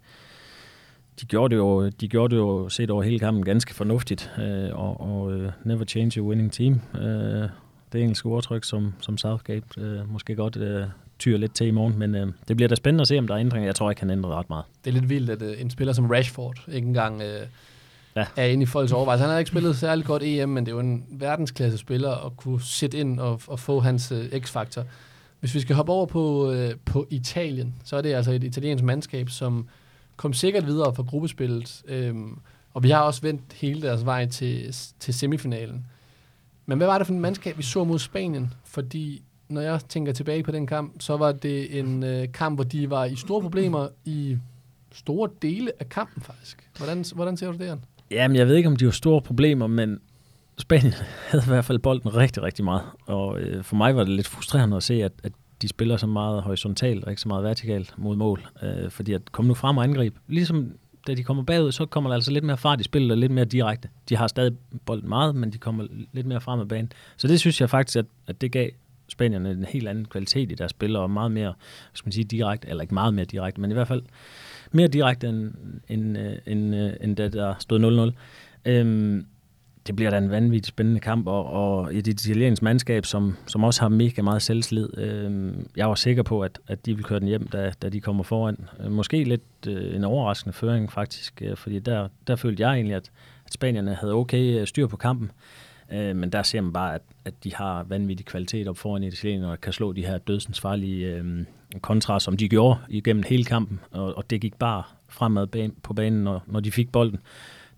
[SPEAKER 3] de gjorde det jo, de gjorde det jo set over hele kampen ganske fornuftigt, øh, og, og øh, never change a winning team. Øh, det engelske ordtryk, som, som Southgate øh, måske godt øh, tyrer lidt til i morgen, men øh, det bliver da spændende at se, om der er ændringer. Jeg tror ikke, han ændrer ret meget.
[SPEAKER 1] Det er lidt vildt, at øh, en spiller som Rashford ikke engang Øh
[SPEAKER 3] Ja.
[SPEAKER 1] er inde i folks overvejelse. Han har ikke spillet særlig godt EM, men det er jo en verdensklasse spiller at kunne sætte ind og, og få hans uh, x-faktor. Hvis vi skal hoppe over på, uh, på Italien, så er det altså et italiensk mandskab, som kom sikkert videre fra gruppespillet, øhm, og vi har også vendt hele deres vej til, til semifinalen. Men hvad var det for en mandskab, vi så mod Spanien? Fordi når jeg tænker tilbage på den kamp, så var det en øh, kamp, hvor de var i store problemer i store dele af kampen faktisk. Hvordan, hvordan ser du det, Jan?
[SPEAKER 3] Jamen, jeg ved ikke, om de har store problemer, men Spanien havde i hvert fald bolden rigtig, rigtig meget. Og øh, for mig var det lidt frustrerende at se, at, at de spiller så meget horisontalt og ikke så meget vertikalt mod mål. Øh, fordi at komme nu frem og angribe. Ligesom da de kommer bagud, så kommer der altså lidt mere fart i spillet og lidt mere direkte. De har stadig bolden meget, men de kommer lidt mere frem af banen. Så det synes jeg faktisk, at, at det gav spanierne en helt anden kvalitet i deres spil, og meget mere, skal man sige, direkte, eller ikke meget mere direkte, men i hvert fald mere direkte end, end, øh, end, øh, end da der stod 0-0. Øhm, det bliver da en vanvittig spændende kamp, og, og et italiensk mandskab, som, som også har mega meget selvslid. Øhm, jeg var sikker på, at, at de vil køre den hjem, da, da de kommer foran. Øh, måske lidt øh, en overraskende føring faktisk, øh, fordi der, der følte jeg egentlig, at, at spanierne havde okay øh, styr på kampen. Øh, men der ser man bare, at, at de har vanvittig kvalitet op foran italienerne, og kan slå de her dødsensfarlige øh, kontra, som de gjorde igennem hele kampen, og, og det gik bare fremad ban, på banen, når, når de fik bolden.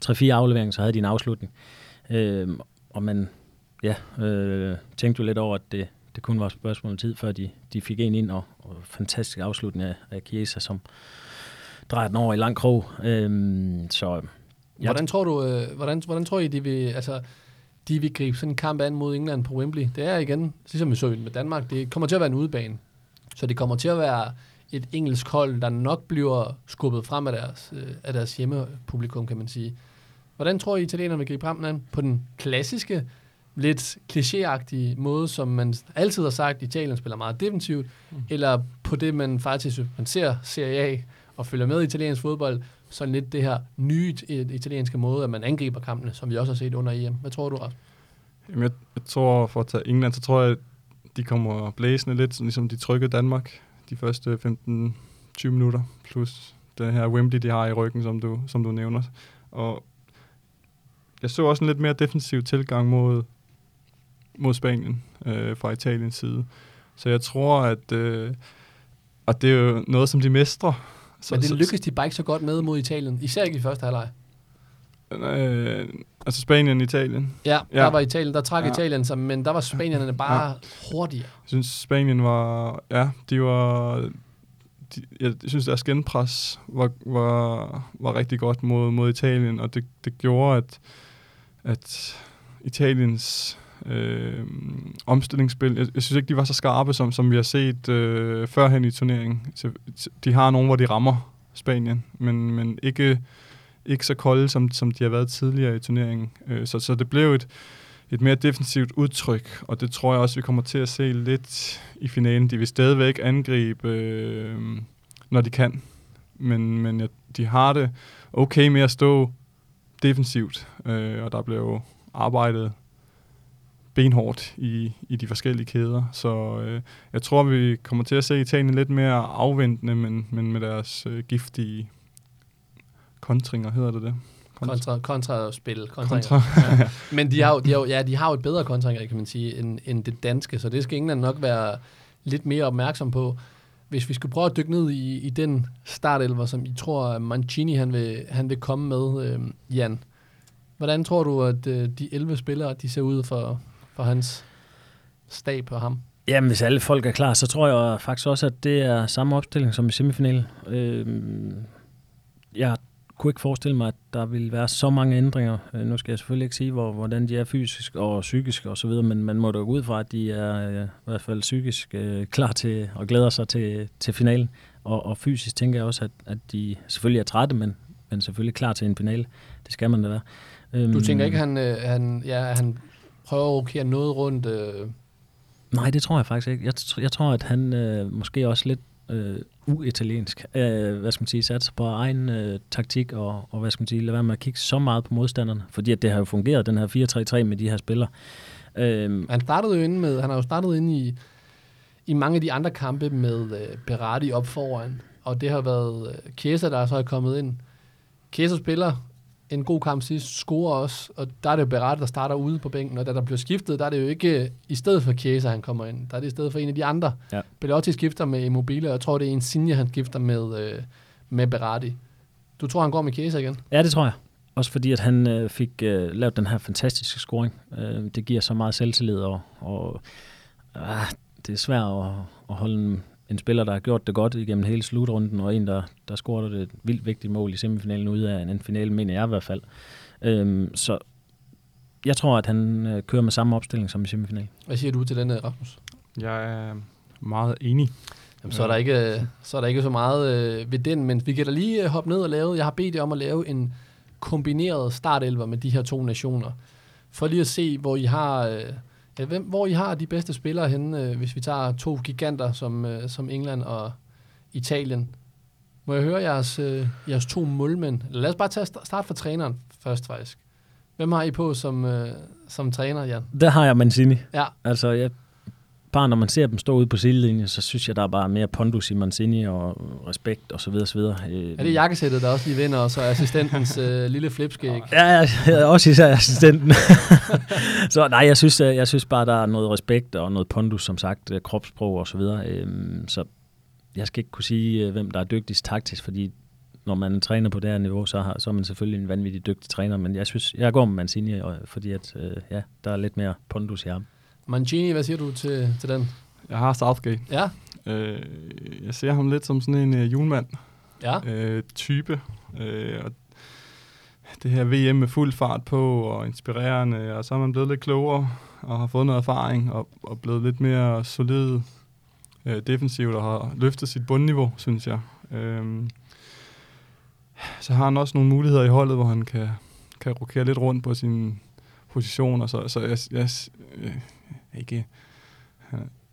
[SPEAKER 3] 3-4 afleveringer, så havde de en afslutning. Øh, og man ja, øh, tænkte jo lidt over, at det, det kun var et spørgsmål om tid, før de, de fik en ind, og, og fantastisk afslutning af, af Chiesa, som drejer den over i lang krog. Øh, så,
[SPEAKER 1] jeg Hvordan tror du, øh, hvordan, hvordan tror I, de vil, altså, de vil gribe sådan en kamp an mod England på Wembley? Det er igen, ligesom vi så med Danmark, det kommer til at være en udebane. Så det kommer til at være et engelsk hold, der nok bliver skubbet frem af deres, øh, af deres hjemmepublikum, kan man sige. Hvordan tror I, italienerne vil gribe an? På den klassiske, lidt klichéagtige måde, som man altid har sagt, at Italien spiller meget defensivt, mm. eller på det, man faktisk man ser Serie A og følger med i italiensk fodbold, så lidt det her nye italienske måde, at man angriber kampene, som vi også har set under EM. Hvad tror du, Rasmus?
[SPEAKER 2] Jamen, jeg, jeg tror, for at tage England, så tror jeg, de kommer blæsende lidt, ligesom de trykkede Danmark de første 15-20 minutter, plus den her Wembley, de har i ryggen, som du, som du nævner. Og jeg så også en lidt mere defensiv tilgang mod, mod Spanien øh, fra Italiens side. Så jeg tror, at øh, og det er jo noget, som de mestrer.
[SPEAKER 1] Så, Men det lykkedes de bare ikke så godt med mod Italien, især ikke i første halvleg.
[SPEAKER 2] Øh, altså Spanien Italien?
[SPEAKER 1] Ja, ja, der var Italien, der trak ja. Italien sig, men der var spanierne bare ja. hurtigere. Jeg
[SPEAKER 2] synes, Spanien var, ja, de var, de, jeg synes, deres genpres var, var, var rigtig godt mod, mod Italien, og det, det gjorde, at, at Italiens øh, omstillingsspil, jeg, jeg synes ikke, de var så skarpe, som, som vi har set øh, førhen i turneringen. De har nogen, hvor de rammer Spanien, men, men ikke, ikke så kolde, som, som de har været tidligere i turneringen. Øh, så, så det blev et, et mere defensivt udtryk, og det tror jeg også, vi kommer til at se lidt i finalen. De vil stadigvæk angribe, øh, når de kan, men, men ja, de har det okay med at stå defensivt, øh, og der blev arbejdet benhårdt i, i de forskellige kæder. Så øh, jeg tror, vi kommer til at se Italien lidt mere afventende, men, men med deres øh, giftige kontringer, hedder det det?
[SPEAKER 1] Kontra, kontra spil. Kontra. ja. Men de har, jo, de, har jo, ja, de har jo et bedre kontringer, kan man sige, end, end det danske, så det skal England nok være lidt mere opmærksom på. Hvis vi skulle prøve at dykke ned i, i den startelver, som I tror, Mancini han vil, han vil komme med, øh, Jan. Hvordan tror du, at øh, de 11 spillere de ser ud for, for hans stab på ham?
[SPEAKER 3] Jamen, hvis alle folk er klar, så tror jeg faktisk også, at det er samme opstilling som i semifinalen. Øh, jeg kunne ikke forestille mig, at der vil være så mange ændringer. Øh, nu skal jeg selvfølgelig ikke sige, hvor, hvordan de er fysisk og psykisk og så videre, men man må da gå ud fra, at de er øh, i hvert fald psykisk øh, klar til og glæder sig til, til finalen. Og, og fysisk tænker jeg også, at, at de selvfølgelig er trætte, men, men selvfølgelig klar til en finale. Det skal man da være.
[SPEAKER 1] Du tænker ikke, at han, øh, han, ja, han prøver at rokere noget rundt? Øh...
[SPEAKER 3] Nej, det tror jeg faktisk ikke. Jeg, jeg tror, at han øh, måske også lidt øh, uitaliensk, øh, hvad skal man sige, satse på egen øh, taktik, og, og hvad skal man sige, lade være med at kigge så meget på modstanderne, fordi at det har jo fungeret, den her 4-3-3 med de her spillere.
[SPEAKER 1] Øh, han startede jo inde med, han har jo startet inde i, i mange af de andre kampe med øh, Berardi op foran, og det har været øh, Chiesa, der så er kommet ind. Chiesa spiller en god kamp sidst, scorer også, og der er det jo Berat, der starter ude på bænken, og da der bliver skiftet, der er det jo ikke i stedet for Chiesa, han kommer ind, der er det i stedet for en af de andre. Ja. Belotti skifter med Immobile, og jeg tror, det er en Sinja, han skifter med, øh, med Berardi. Du tror, han går med Chiesa igen?
[SPEAKER 3] Ja, det tror jeg. Også fordi, at han øh, fik øh, lavet den her fantastiske scoring. Øh, det giver så meget selvtillid, og, og øh, det er svært at, at holde en spiller, der har gjort det godt igennem hele slutrunden, og en, der, der scorede et vildt vigtigt mål i semifinalen ud af en finale, mener jeg i hvert fald. Øhm, så jeg tror, at han øh, kører med samme opstilling som i semifinalen.
[SPEAKER 1] Hvad siger du til den, øh, Rasmus?
[SPEAKER 2] Jeg er meget enig.
[SPEAKER 1] Jamen, så, er der ikke, så er der ikke så meget øh, ved den, men vi kan da lige øh, hoppe ned og lave, jeg har bedt jer om at lave en kombineret startelver med de her to nationer, for lige at se, hvor I har... Øh, Øh, Hvem, hvor I har de bedste spillere henne, øh, hvis vi tager to giganter som, øh, som England og Italien. Må jeg høre jeres, øh, jeres to målmænd? Lad os bare tage st- start fra træneren først faktisk. Hvem har I på som, øh, som træner, Jan?
[SPEAKER 3] Der har jeg Mancini.
[SPEAKER 1] Ja,
[SPEAKER 3] Altså, jeg, bare når man ser dem stå ude på sidelinjen, så synes jeg, der er bare mere pondus i Mancini og respekt og så videre, så videre. Øh,
[SPEAKER 1] er det jakkesættet, der også lige vinder, og så assistentens øh, lille flipskæg?
[SPEAKER 3] Ja, jeg, jeg også især assistenten. så nej, jeg synes, øh, jeg synes bare, der er noget respekt og noget pondus, som sagt, øh, kropssprog og så videre. Øhm, så jeg skal ikke kunne sige, hvem der er dygtigst taktisk, fordi når man træner på det her niveau, så, har, så er man selvfølgelig en vanvittig dygtig træner, men jeg synes, jeg går med Mancini, fordi at, øh, ja, der er lidt mere pondus i ham.
[SPEAKER 1] Mancini, hvad siger du til, til den?
[SPEAKER 2] Jeg har Southgate.
[SPEAKER 1] Ja,
[SPEAKER 2] Øh, jeg ser ham lidt som sådan en øh, julemand
[SPEAKER 1] ja.
[SPEAKER 2] øh, type. Øh, og det her VM med fuld fart på og inspirerende, og så er man blevet lidt klogere og har fået noget erfaring og, og blevet lidt mere solid øh, defensivt og har løftet sit bundniveau, synes jeg. Øh, så har han også nogle muligheder i holdet, hvor han kan, kan rokere lidt rundt på sin position, og så, så jeg, jeg, øh, ikke,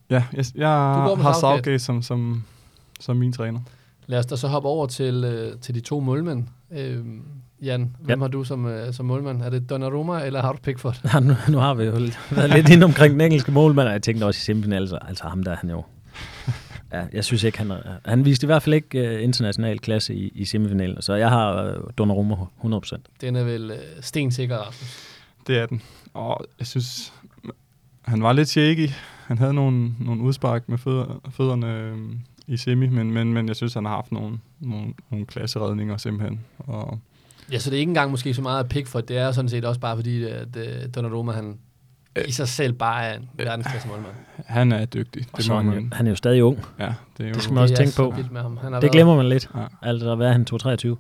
[SPEAKER 2] ja, jeg, jeg har
[SPEAKER 1] Southgate.
[SPEAKER 2] Som, som, som min træner.
[SPEAKER 1] Lad os da så hoppe over til, øh, til de to målmænd. Øh, Jan, hvem
[SPEAKER 3] Ja.
[SPEAKER 1] har du som, øh, som målmand? Er det Donnarumma, eller har du Pickford?
[SPEAKER 3] Ja, nu, nu har vi jo været lidt inde omkring den engelske målmand, og jeg tænkte også i semifinalen, altså, altså ham der, han jo... Ja, jeg synes ikke, han, han viste i hvert fald ikke uh, international klasse i, i semifinalen, så jeg har uh, Donnarumma 100%.
[SPEAKER 1] Den er vel øh, stensikker, Rasmus.
[SPEAKER 2] Det er den. Og jeg synes, han var lidt shaky. Han havde nogle, nogle udspark med fødder, fødderne øh, i semi, men, men, men jeg synes, han har haft nogle, nogle, nogle klasseredninger simpelthen. Og
[SPEAKER 1] Ja, så det er ikke engang måske så meget af Pickford. Det er sådan set også bare fordi, at øh, Donnarumma, han i sig selv bare er en verdensklasse målmand.
[SPEAKER 2] han er dygtig. Det
[SPEAKER 3] så
[SPEAKER 2] må
[SPEAKER 3] han,
[SPEAKER 2] man.
[SPEAKER 3] han er jo stadig ung.
[SPEAKER 2] Ja, det er jo...
[SPEAKER 3] Det skal man også
[SPEAKER 1] er
[SPEAKER 3] tænke på.
[SPEAKER 1] med ham. Han har
[SPEAKER 3] Det
[SPEAKER 1] været-
[SPEAKER 3] glemmer man lidt.
[SPEAKER 2] Ja.
[SPEAKER 3] Altså, hvad er han? 2-23?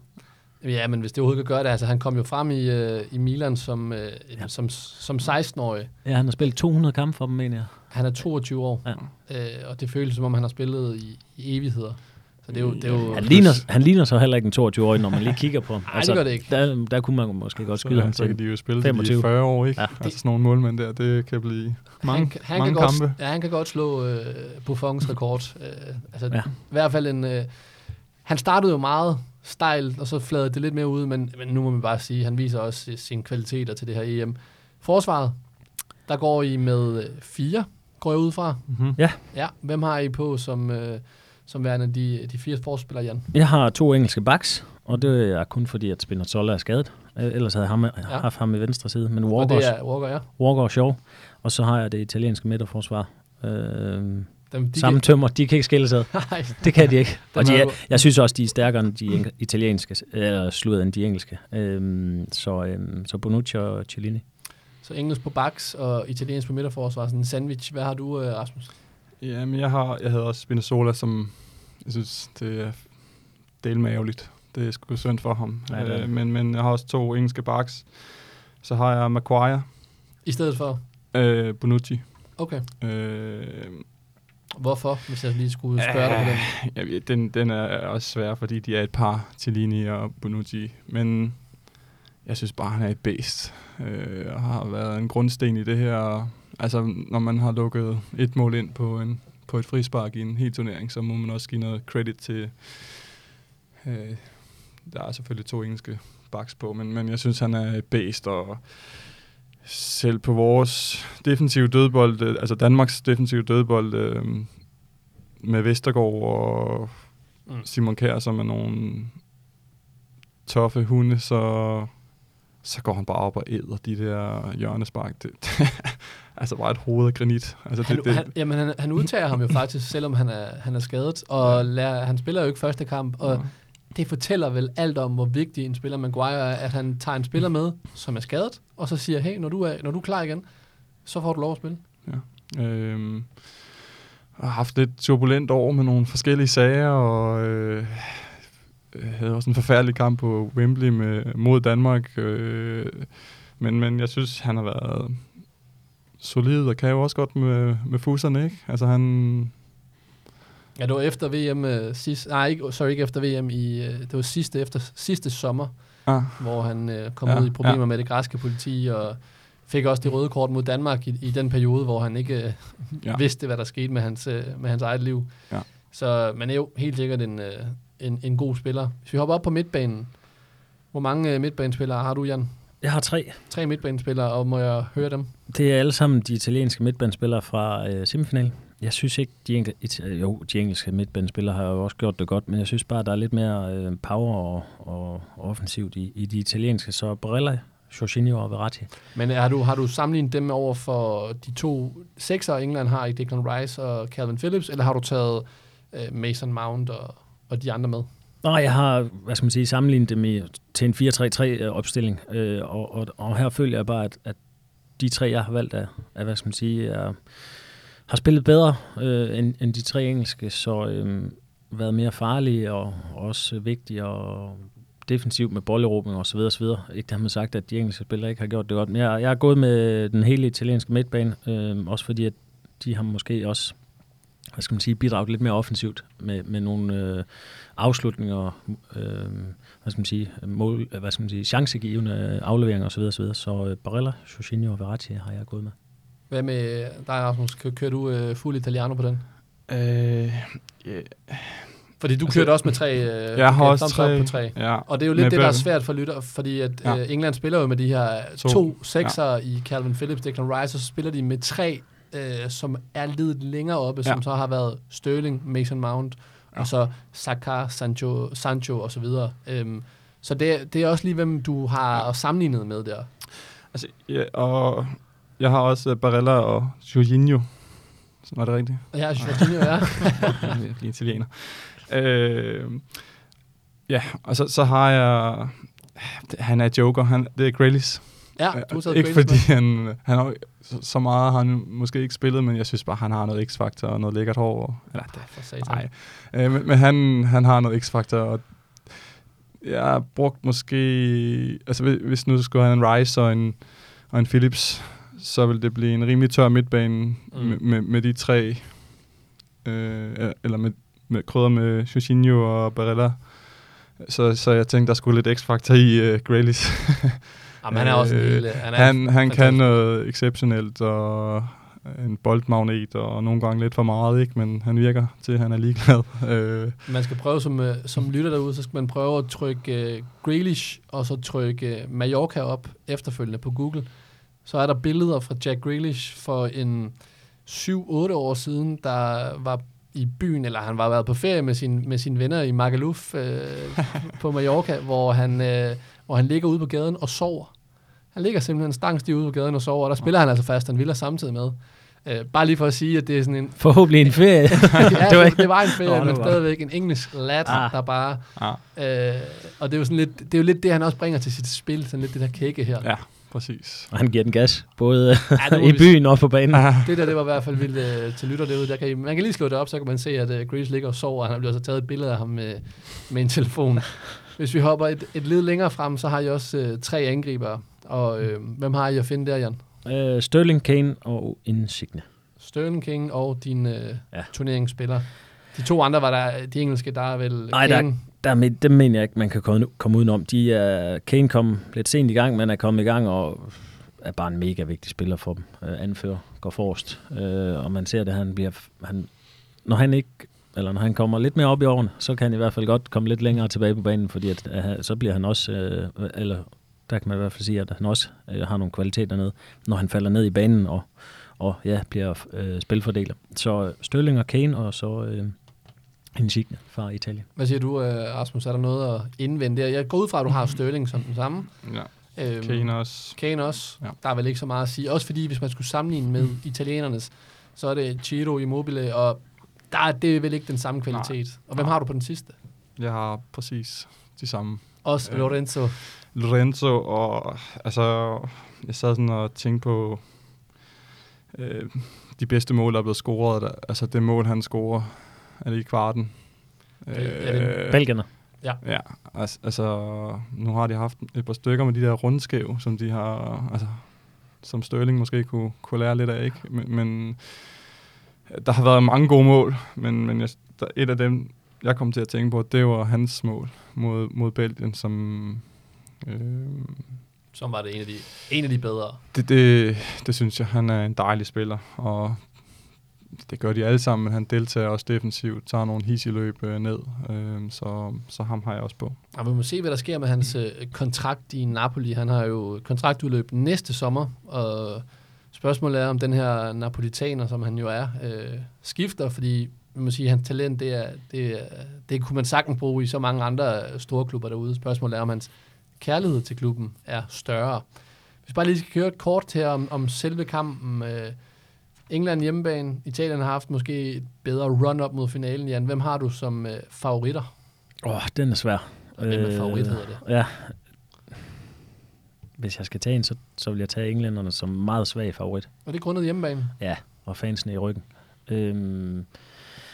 [SPEAKER 1] Ja, men hvis det overhovedet kan gøre det. Altså, han kom jo frem i, øh, i Milan som, øh,
[SPEAKER 3] Ja.
[SPEAKER 1] som, som 16-årig.
[SPEAKER 3] Ja, han har spillet 200 kampe for dem, mener jeg.
[SPEAKER 1] Han er 22 år,
[SPEAKER 3] Ja.
[SPEAKER 1] øh, og det føles som om, han har spillet i, i evigheder. Så det er jo... Det er jo
[SPEAKER 3] Han ligner, han ligner så heller ikke en 22-årig, når man lige kigger på ham.
[SPEAKER 1] Nej, det gør det ikke.
[SPEAKER 3] Der, der kunne man måske godt skyde ham
[SPEAKER 2] så kan
[SPEAKER 3] til.
[SPEAKER 2] de jo spille 25.
[SPEAKER 3] 25.
[SPEAKER 2] i 40 år, ikke?
[SPEAKER 3] Ja.
[SPEAKER 2] Ja. Altså sådan nogle målmænd der, det kan blive mange,
[SPEAKER 1] han, kan- han
[SPEAKER 2] mange
[SPEAKER 1] kan godt,
[SPEAKER 2] kampe.
[SPEAKER 1] Ja, han kan godt slå øh, Buffons rekord. Øh, altså,
[SPEAKER 3] Ja.
[SPEAKER 1] ja. i hvert fald en... Øh, han startede jo meget stejl, og så fladede det lidt mere ud, men, men nu må man bare sige, han viser også sine kvaliteter til det her EM. Forsvaret, der går I med øh, fire, går jeg ud fra.
[SPEAKER 2] Mm-hmm.
[SPEAKER 1] Ja, hvem har I på som, øh, som værende de, de fire forspillere, Jan?
[SPEAKER 3] Jeg har to engelske backs, og det er kun fordi, at Spinazzola er skadet. Øh, Ellers havde jeg ham, ja. haft ham i venstre side. Men
[SPEAKER 1] Og
[SPEAKER 3] Walker,
[SPEAKER 1] det er Walker, ja.
[SPEAKER 3] Walker og Shaw. Og så har jeg det italienske midterforsvar. Øh,
[SPEAKER 1] Dem, de
[SPEAKER 3] samme tømmer, de kan ikke skille sig. ad.
[SPEAKER 1] Kan, nej,
[SPEAKER 3] Det kan de ikke. Og de
[SPEAKER 1] er
[SPEAKER 3] jeg synes også, de er stærkere end de eng- italienske, eller slået end de engelske. Øhm, så, øhm, så Bonucci og Cellini.
[SPEAKER 1] så engelsk på baks og italiensk på midterforsvar, sådan en sandwich. Hvad har du, øh, Rasmus?
[SPEAKER 2] Ja, men jeg, har, jeg havde også Spinazzola, som jeg synes, det er del med ærgerligt. Det er sgu synd for ham.
[SPEAKER 3] Ja, det det.
[SPEAKER 2] øh, men, men jeg har også to engelske backs. Så har jeg Maguire,
[SPEAKER 1] I stedet for?
[SPEAKER 2] øh, Bonucci.
[SPEAKER 1] Okay.
[SPEAKER 2] Øh,
[SPEAKER 1] Hvorfor, hvis jeg lige skulle spørge dig på den?
[SPEAKER 2] Ja, den, den er også svær, fordi de er et par, Cellini og Bonucci. Men jeg synes bare, han er et bedst. Øh, og har været en grundsten i det her. Altså, når man har lukket et mål ind på, en, på et frispark i en hel turnering, så må man også give noget credit til... Øh, der er selvfølgelig to engelske backs på, men, men jeg synes, han er et bedst, og selv på vores defensive dødbold, øh, altså Danmarks defensive dødbold, øh, med Vestergaard og
[SPEAKER 1] Mm.
[SPEAKER 2] Simon Kjær, som er nogle toffe hunde, så, så går han bare op og æder de der hjørnespark. Det, altså bare et hoved af granit. Altså
[SPEAKER 1] Han,
[SPEAKER 2] det, det,
[SPEAKER 1] han, jamen, han, han udtager ham jo faktisk, selvom han er, han er skadet, og lærer, han spiller jo ikke første kamp, og det fortæller vel alt om, hvor vigtig en spiller Maguire er, at han tager en spiller med, som er skadet, og så siger, hey, når du er, når du er klar igen, så får du lov at spille.
[SPEAKER 2] Øhm, jeg har haft lidt turbulent år med nogle forskellige sager, og øh, øh, havde også en forfærdelig kamp på Wembley med, mod Danmark. Øh, men, men jeg synes, han har været solid, og kan jo også godt med, med fuserne, ikke? Altså han...
[SPEAKER 1] Ja, det var efter VM øh, sidst, nej, ikke, sorry, ikke efter VM, i, øh, det var sidste, efter, sidste sommer,
[SPEAKER 2] Ah,
[SPEAKER 1] hvor han øh, kom
[SPEAKER 2] Ja,
[SPEAKER 1] ud i problemer
[SPEAKER 2] ja.
[SPEAKER 1] med det græske politi, og fik også det røde kort mod Danmark i, i den periode, hvor han ikke øh,
[SPEAKER 2] Ja.
[SPEAKER 1] vidste, hvad der skete med hans, øh, med hans eget liv.
[SPEAKER 2] Ja.
[SPEAKER 1] Så man er jo helt sikkert en, øh, en, en god spiller. Hvis vi hopper op på midtbanen, hvor mange øh, midtbanespillere har du, Jan?
[SPEAKER 3] Jeg har tre.
[SPEAKER 1] Tre midtbanespillere, og må jeg høre dem?
[SPEAKER 3] Det er alle sammen de italienske midtbanespillere fra øh, semifinalen. Jeg synes ikke, de enkelte, it- jo, de engelske midtbanespillere har jo også gjort det godt, men jeg synes bare, der er lidt mere øh, power og, og, offensivt i, i de italienske. Så Barella, Jorginho og Verratti.
[SPEAKER 1] Men har du, har du sammenlignet dem over for de to sekser, England har i Declan Rice og Calvin Phillips, eller har du taget øh, Mason Mount og, og de andre med?
[SPEAKER 3] Nå, jeg har, hvad skal man sige, sammenlignet dem i, til en 4-3-3 opstilling, øh, og, og, og her føler jeg bare, at, at de tre, jeg har valgt, er, er hvad skal man sige, er, har spillet bedre øh, end, end de tre engelske, så øh, været mere farlige og også vigtige og defensivt med bollerobning og så videre, og så videre. Ikke det har man sagt, at de engelske spillere ikke har gjort det godt, men jeg, jeg er gået med den hele italienske midtbane, øh, også fordi, at de har måske også hvad skal man sige, bidraget lidt mere offensivt med, med nogle øh, afslutninger, øh, hvad skal man sige, mål, hvad skal man sige, chancegivende afleveringer osv. osv. Så øh, Barella, Jorginho og Verratti har jeg gået med.
[SPEAKER 1] Hvad med dig, Rasmus? Kø- Kører du øh, fuld italiano på den?
[SPEAKER 2] Øh, yeah.
[SPEAKER 1] Fordi du
[SPEAKER 2] Altså,
[SPEAKER 1] kørte også med tre. Øh,
[SPEAKER 2] jeg har også tre.
[SPEAKER 1] På tre.
[SPEAKER 2] Ja.
[SPEAKER 1] Og det er jo lidt det, der er svært for lytter, fordi at
[SPEAKER 2] Ja.
[SPEAKER 1] øh, England spiller jo med de her to,
[SPEAKER 2] To.
[SPEAKER 1] sekser ja. i Calvin Phillips, Declan Rice, og så spiller de med tre, øh, som er lidt længere oppe, ja. Som så har været Sterling, Mason Mount. Ja. og så Saka, Sancho, Sancho og så videre. Øhm, så det, det er også lige, hvem du har ja. sammenlignet med der.
[SPEAKER 2] Altså, ja, og jeg har også uh, Barella og Jorginho. Var det rigtigt?
[SPEAKER 1] Er Jorginho, ja.
[SPEAKER 2] jeg italiener. Øh, ja, og så, så har jeg... Han er joker. Han, det er Grealish.
[SPEAKER 1] Ja, du har
[SPEAKER 2] ikke fordi han, han har, så, så meget har han måske ikke spillet, men jeg synes bare, han har noget x-faktor og noget lækkert hår. Og, eller, det.
[SPEAKER 1] For satan.
[SPEAKER 2] nej, øh, men, men han, han har noget x-faktor, og jeg har brugt måske... Altså, hvis- hvis nu skulle han en Rice og en, og en Philips, så vil det blive en rimelig tør midtbane
[SPEAKER 1] Mm.
[SPEAKER 2] med, med, med de tre. Øh, eller med, med krydder med Jorginho og Barella. Så, så jeg tænkte, der skulle lidt x-faktor i uh, Grealish.
[SPEAKER 1] Jamen, han er også en
[SPEAKER 2] Øh,
[SPEAKER 1] hel... Han, er
[SPEAKER 2] han, han kan noget exceptionelt, og en boldmagnet, og nogle gange lidt for meget, ikke? men han virker til, at han er ligeglad. Øh,
[SPEAKER 1] Man skal prøve, som, øh, som lytter derude, så skal man prøve at trykke uh, Grealish, og så trykke uh, Mallorca op efterfølgende på Google. Så er der billeder fra Jack Grealish for en 7-8 år siden, der var i byen, eller han var været på ferie med, sin, med sine venner i Magaluf øh, på Mallorca, hvor han, øh, hvor han ligger ude på gaden og sover. Han ligger simpelthen stangstiv ude på gaden og sover, og der spiller han altså fast han Villa samtidig med. Øh, bare lige for at sige, at det er sådan en...
[SPEAKER 3] Forhåbentlig en ferie.
[SPEAKER 1] ja,
[SPEAKER 3] det var ikke-
[SPEAKER 1] det var en ferie,
[SPEAKER 3] Nå,
[SPEAKER 1] men stadigvæk en engelsk lad,
[SPEAKER 3] Ah.
[SPEAKER 1] der bare...
[SPEAKER 2] ja,
[SPEAKER 1] Øh, og det er jo sådan lidt, det er jo lidt det, han også bringer til sit spil, sådan lidt det der kække her.
[SPEAKER 2] ja, præcis.
[SPEAKER 3] Og han giver den gas, både
[SPEAKER 1] Ja,
[SPEAKER 3] i byen og på banen.
[SPEAKER 1] Det der, det var i hvert fald vildt øh, til lytter derude. Der kan I, man kan lige slå det op, så kan man se, at øh, Grease ligger og sover, og han har blevet så taget et billede af ham med, med en telefon. Hvis vi hopper et, et led længere frem, så har I også øh, tre angribere. Og øh, hvem har I at finde der, Jan?
[SPEAKER 3] Øh, Sterling, Kane og Insigne.
[SPEAKER 1] Sterling King og din øh, ja.
[SPEAKER 3] Ja.
[SPEAKER 1] turneringsspiller. De to andre var der, de engelske, der er vel
[SPEAKER 3] Nej, der-
[SPEAKER 1] Kane.
[SPEAKER 3] Der, med, dem mener jeg ikke, man kan komme, udenom. De er, Kane kom lidt sent i gang, men er kommet i gang og er bare en mega vigtig spiller for dem. Øh, anfører, går forrest. Øh, og man ser det, han bliver... Han, når han ikke eller når han kommer lidt mere op i årene, så kan han i hvert fald godt komme lidt længere tilbage på banen, fordi at, at så bliver han også, øh, eller der kan man i hvert fald sige, at han også øh, har nogle kvaliteter ned, når han falder ned i banen og, og ja, bliver øh, spilfordeler. Så Stølling og Kane, og så øh, Insigne fra Italien.
[SPEAKER 1] Hvad siger du, øh, Rasmus? Er der noget at indvende der? Jeg går ud fra, at du har Sterling som den samme.
[SPEAKER 2] Ja.
[SPEAKER 1] Øhm,
[SPEAKER 2] Kane også.
[SPEAKER 1] Kane også. Ja. Der er vel ikke så meget at sige. Også fordi, hvis man skulle sammenligne med italienernes, så er det Ciro Immobile, og der er det er vel ikke den samme kvalitet. Nej. Og hvem
[SPEAKER 2] Nej.
[SPEAKER 1] har du på den sidste?
[SPEAKER 2] Jeg har præcis de samme.
[SPEAKER 1] Også
[SPEAKER 2] Ja.
[SPEAKER 1] Lorenzo.
[SPEAKER 2] Lorenzo, og altså, jeg sad sådan og tænkte på øh, de bedste mål, der er blevet scoret. Der, altså det mål, han scorer, er det i kvarten.
[SPEAKER 1] Det- er det
[SPEAKER 2] Øh,
[SPEAKER 3] Belgierne.
[SPEAKER 2] Ja, altså, altså nu har de haft et par stykker med de der rundskæv, som de har, altså, som Sterling måske kunne, kunne lære lidt af, ikke? Men, men der har været mange gode mål, men, men jeg, der, et af dem, jeg kom til at tænke på, det var hans mål mod, mod Belgien, som øh,
[SPEAKER 1] som var det en af de, en af de bedre.
[SPEAKER 2] Det, det, det synes jeg, han er en dejlig spiller, og det gør de alle sammen, men han deltager også defensivt, tager nogle hisiløb øh, ned, øh, så, så ham har jeg også på.
[SPEAKER 1] Og vi må se, hvad der sker med hans øh, kontrakt i Napoli. Han har jo kontraktudløb næste sommer, og spørgsmålet er, om den her napolitaner, som han jo er, øh, skifter, fordi vi må sige, hans talent, det, er, det, det kunne man sagtens bruge i så mange andre store klubber derude. Spørgsmålet er, om hans kærlighed til klubben er større. Hvis bare lige skal køre et kort her om, om selve kampen. Øh, England hjemmebane. Italien har haft måske et bedre run-up mod finalen, Jan. Hvem har du som øh, favoritter?
[SPEAKER 3] Åh, oh, den er svær.
[SPEAKER 1] Hvem er favorit, hedder det?
[SPEAKER 3] Ja. Hvis jeg skal tage en, så, så vil jeg tage englænderne som meget svag favorit.
[SPEAKER 1] Og det er grundet hjemmebane?
[SPEAKER 3] Ja, og fansene i ryggen. Øhm,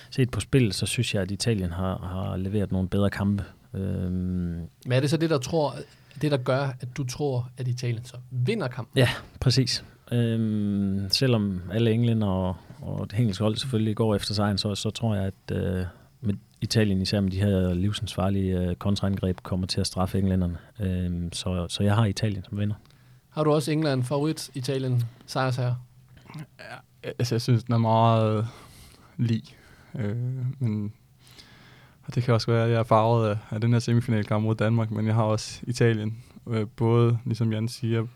[SPEAKER 3] set på spil, så synes jeg, at Italien har, har leveret nogle bedre kampe. Øhm,
[SPEAKER 1] Men er det så det, der tror, det, der gør, at du tror, at Italien så vinder kampen?
[SPEAKER 3] Ja, præcis. Øhm, selvom alle englænder og, og det engelske hold selvfølgelig går efter sig, så, så tror jeg, at øh, med Italien, især med de her livsensfarlige øh, kontraangreb, kommer til at straffe englænderne. Øhm, så, så jeg har Italien som vinder.
[SPEAKER 1] Har du også England favorit Italien sejrsherre?
[SPEAKER 2] Ja, altså, jeg synes, den er meget lige. Øh, men og det kan også være, at jeg er farvet af, af den her semifinalkamp mod Danmark, men jeg har også Italien. Øh, både, ligesom Jan siger,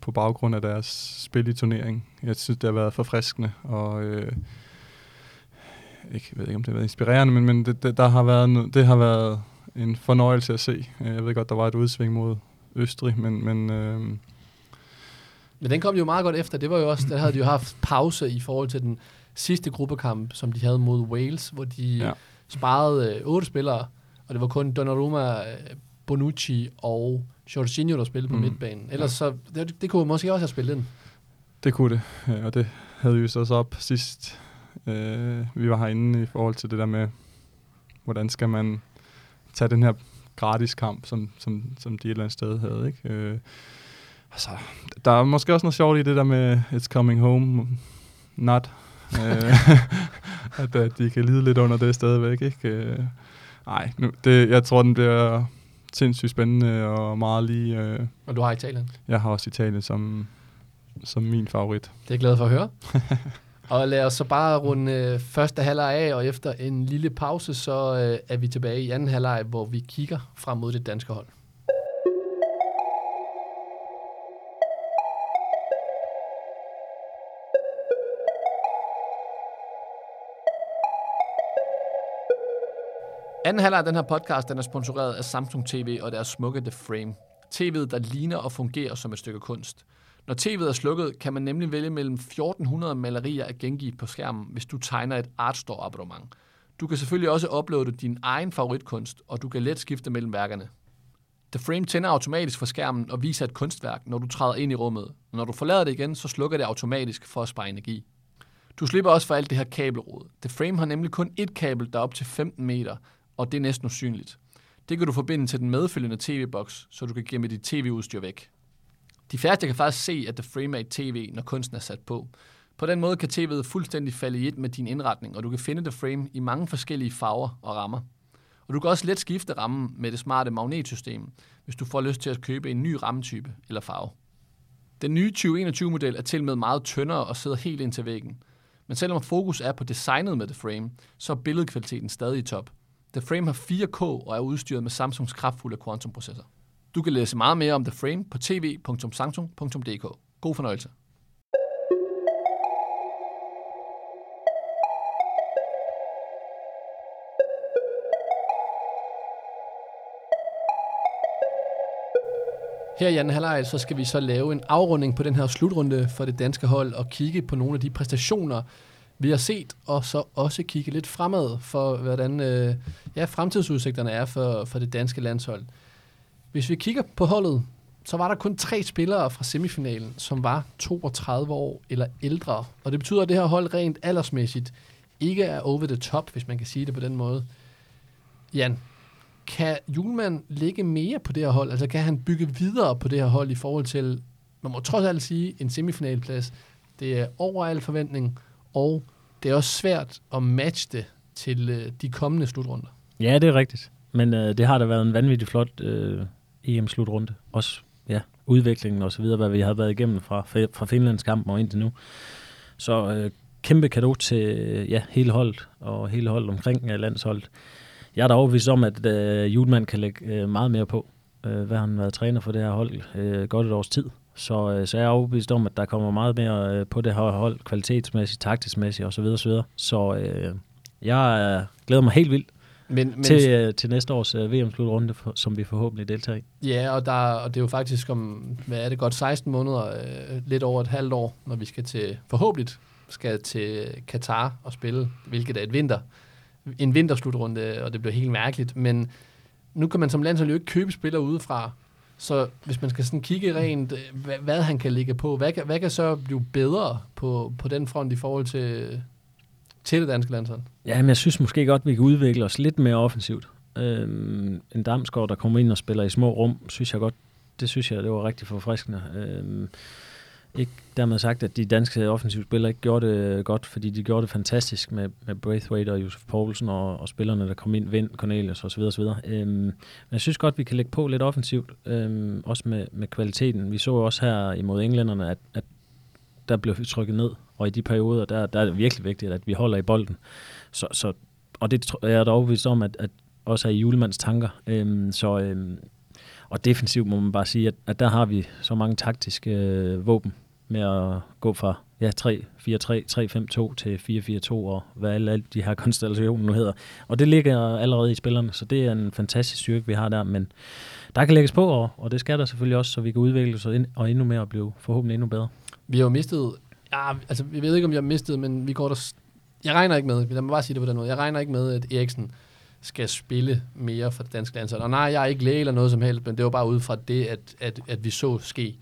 [SPEAKER 2] på baggrund af deres spil i turnering. Jeg synes, det har været forfriskende, og øh, ikke, jeg ved ikke, om det har været inspirerende, men, men det, det, der har været, det har været en fornøjelse at se. Jeg ved godt, der var et udsving mod Østrig, men... men øh,
[SPEAKER 1] men den kom jo meget godt efter. Det var jo også, der havde de jo haft pause i forhold til den sidste gruppekamp, som de havde mod Wales, hvor de ja. sparede øh, otte spillere, og det var kun Donnarumma, øh, Bonucci og Jorginho, der spillede på mm. midtbanen. Ellers ja. så, det, det kunne måske også have spillet den.
[SPEAKER 2] Det kunne det, ja, og det havde vi så også op sidst. Øh, vi var herinde i forhold til det der med, hvordan skal man tage den her gratis kamp, som, som, som de et eller andet sted havde. Ikke? Øh, altså, der er måske også noget sjovt i det der med It's Coming Home, not. øh, at, at de kan lide lidt under det stadigvæk. Ikke? Øh, nej, nu, det, jeg tror, den bliver sindssygt spændende og meget lige. Øh,
[SPEAKER 1] og du har Italien?
[SPEAKER 2] Jeg har også Italien som, som min favorit.
[SPEAKER 1] Det er jeg glad for at høre. og lad os så bare runde øh, første halvleg af, og efter en lille pause, så øh, er vi tilbage i anden halvleg, hvor vi kigger frem mod det danske hold. Anden halvleg af den her podcast den er sponsoreret af Samsung TV og deres smukke The Frame. TV'et, der ligner og fungerer som et stykke kunst. Når TV'et er slukket, kan man nemlig vælge mellem 1400 malerier at gengive på skærmen, hvis du tegner et Artstore abonnement. Du kan selvfølgelig også uploade din egen favoritkunst, og du kan let skifte mellem værkerne. The Frame tænder automatisk for skærmen og viser et kunstværk, når du træder ind i rummet. Når du forlader det igen, så slukker det automatisk for at spare energi. Du slipper også for alt det her kabelrod. The Frame har nemlig kun ét kabel, der er op til 15 meter, og det er næsten usynligt. Det kan du forbinde til den medfølgende tv-boks, så du kan gemme dit tv-udstyr væk. De færreste kan faktisk se, at The Frame et tv, når kunsten er sat på. På den måde kan tv'et fuldstændig falde i et med din indretning, og du kan finde The Frame i mange forskellige farver og rammer. Og du kan også let skifte rammen med det smarte magnetsystem, hvis du får lyst til at købe en ny rammetype eller farve. Den nye 2021-model er til med meget tyndere og sidder helt ind til væggen. Men selvom fokus er på designet med The Frame, så er billedkvaliteten stadig top – The Frame har 4K og er udstyret med Samsungs kraftfulde quantum-processor. Du kan læse meget mere om The Frame på tv.samsung.dk. God fornøjelse. Her i anden halvleg, så skal vi så lave en afrunding på den her slutrunde for det danske hold og kigge på nogle af de præstationer, vi har set, og så også kigge lidt fremad for, hvordan øh, ja, fremtidsudsigterne er for, for det danske landshold. Hvis vi kigger på holdet, så var der kun tre spillere fra semifinalen, som var 32 år eller ældre. Og det betyder, at det her hold rent aldersmæssigt ikke er over the top, hvis man kan sige det på den måde. Jan, kan Julemand ligge mere på det her hold? Altså kan han bygge videre på det her hold i forhold til, man må trods alt sige, en semifinalplads. Det er over al forventning, og det er også svært at matche det til øh, de kommende slutrunder.
[SPEAKER 3] Ja, det er rigtigt. Men øh, det har da været en vanvittig flot øh, EM-slutrunde. Også ja, udviklingen og så videre, hvad vi har været igennem fra, fra Finlands kamp og indtil nu. Så øh, kæmpe kado til ja, hele holdet og hele holdet omkring øh, landsholdet. Jeg er da overbevist om, at øh, Julemand kan lægge øh, meget mere på, øh, hvad han har været træner for det her hold øh, godt et års tid. Så, øh, så jeg er overbevist om, at der kommer meget mere øh, på det her hold, kvalitetsmæssigt, taktiskmæssigt osv. Så, videre, så øh, jeg øh, glæder mig helt vildt men, men, til, øh, til næste års øh, VM-slutrunde, som vi forhåbentlig deltager i.
[SPEAKER 1] Ja, og, der, og det er jo faktisk om, hvad er det, godt 16 måneder, øh, lidt over et halvt år, når vi skal til, forhåbentlig skal til Katar og spille, hvilket er et vinter, en vinterslutrunde, og det bliver helt mærkeligt, men nu kan man som landshold jo ikke købe spillere udefra, så hvis man skal sådan kigge rent, øh, hvad, hvad han kan ligge på, hvad, hvad kan så blive bedre på, på den front i forhold til, til det danske landshold?
[SPEAKER 3] Ja, men jeg synes måske godt, vi kan udvikle os lidt mere offensivt. Øhm, en Damsgaard, der kommer ind og spiller i små rum, synes jeg godt, det synes jeg, det var rigtig forfriskende. Øhm, ikke dermed sagt, at de danske offensive spillere ikke gjorde det øh, godt, fordi de gjorde det fantastisk med, med Braithwaite og Josef Poulsen og, og spillerne, der kom ind, Vind, Cornelius osv. osv. Øhm, men jeg synes godt, vi kan lægge på lidt offensivt, øhm, også med, med kvaliteten. Vi så også her imod englænderne, at, at der blev trykket ned, og i de perioder, der, der er det virkelig vigtigt, at vi holder i bolden. Så, så, og det er jeg da overbevist om, at, at også er i julemands tanker. Øhm, så, øhm, og defensivt må man bare sige, at, at der har vi så mange taktiske øh, våben med at gå fra ja, 3-4-3, 3-5-2 til 4-4-2 og hvad alle, alle de her konstellationer nu hedder. Og det ligger allerede i spillerne, så det er en fantastisk styrke, vi har der. Men der kan lægges på, og, og det skal der selvfølgelig også, så vi kan udvikle os ind, og endnu mere og blive forhåbentlig endnu bedre.
[SPEAKER 1] Vi har jo mistet, ja, altså vi ved ikke, om vi har mistet, men vi går der, jeg regner ikke med, lad mig bare sige det på den måde, jeg regner ikke med, at Eriksen skal spille mere for det danske landshold. Og nej, jeg er ikke læge eller noget som helst, men det var bare ud fra det, at, at, at vi så ske.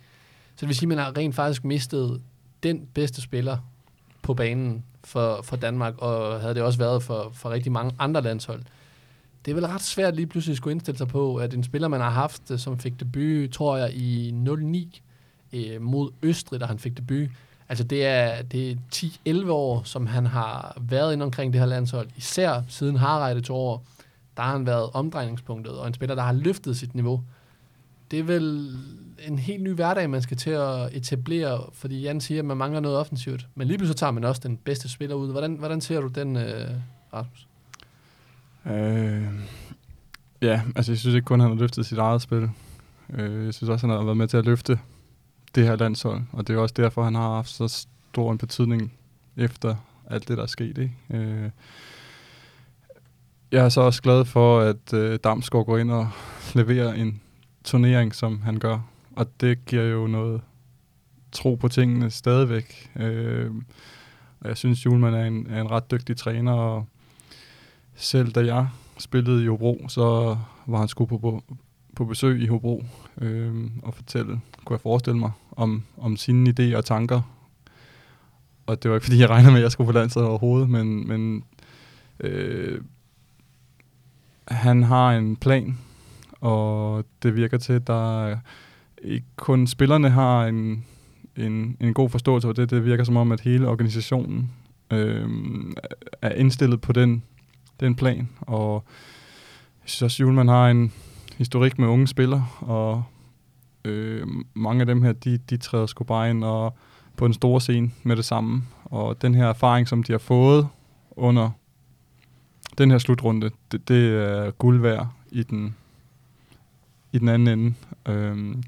[SPEAKER 1] Så det vil sige, at man har rent faktisk mistet den bedste spiller på banen for, for Danmark, og havde det også været for, for rigtig mange andre landshold. Det er vel ret svært lige pludselig at skulle indstille sig på, at en spiller, man har haft, som fik debut, tror jeg, i 09 øh, mod Østrig, da han fik debut. Altså det er, det er 10-11 år, som han har været inde omkring det her landshold. Især siden Harreide to år, der har han været omdrejningspunktet, og en spiller, der har løftet sit niveau. Det er vel en helt ny hverdag, man skal til at etablere, fordi Jan siger, at man mangler noget offensivt. Men lige pludselig tager man også den bedste spiller ud. Hvordan, hvordan ser du den, øh, Rasmus?
[SPEAKER 2] Øh, ja, altså jeg synes ikke kun, at han har løftet sit eget spil. Øh, jeg synes også, at han har været med til at løfte det her landshold, og det er også derfor, han har haft så stor en betydning efter alt det, der er sket. Ikke? Øh, jeg er så også glad for, at øh, Damsgaard går ind og leverer en turnering, som han gør. Og det giver jo noget tro på tingene stadigvæk. Øh, og jeg synes, Julman er en, er en ret dygtig træner, og selv da jeg spillede i Hobro, så var han sgu på, på, besøg i Hobro øh, og fortælle, kunne jeg forestille mig, om, om sine idéer og tanker. Og det var ikke, fordi jeg regnede med, at jeg skulle på landsholdet overhovedet, men, men øh, han har en plan, og det virker til, at der ikke kun spillerne har en, en, en god forståelse af det. Det virker som om, at hele organisationen øh, er indstillet på den, den plan, og jeg synes også, at Julemand har en historik med unge spillere, og øh, mange af dem her, de, de træder sgu bare ind og på en stor scene med det samme. Og den her erfaring, som de har fået under den her slutrunde, det, det er guld værd i den, i den anden ende. Øhm,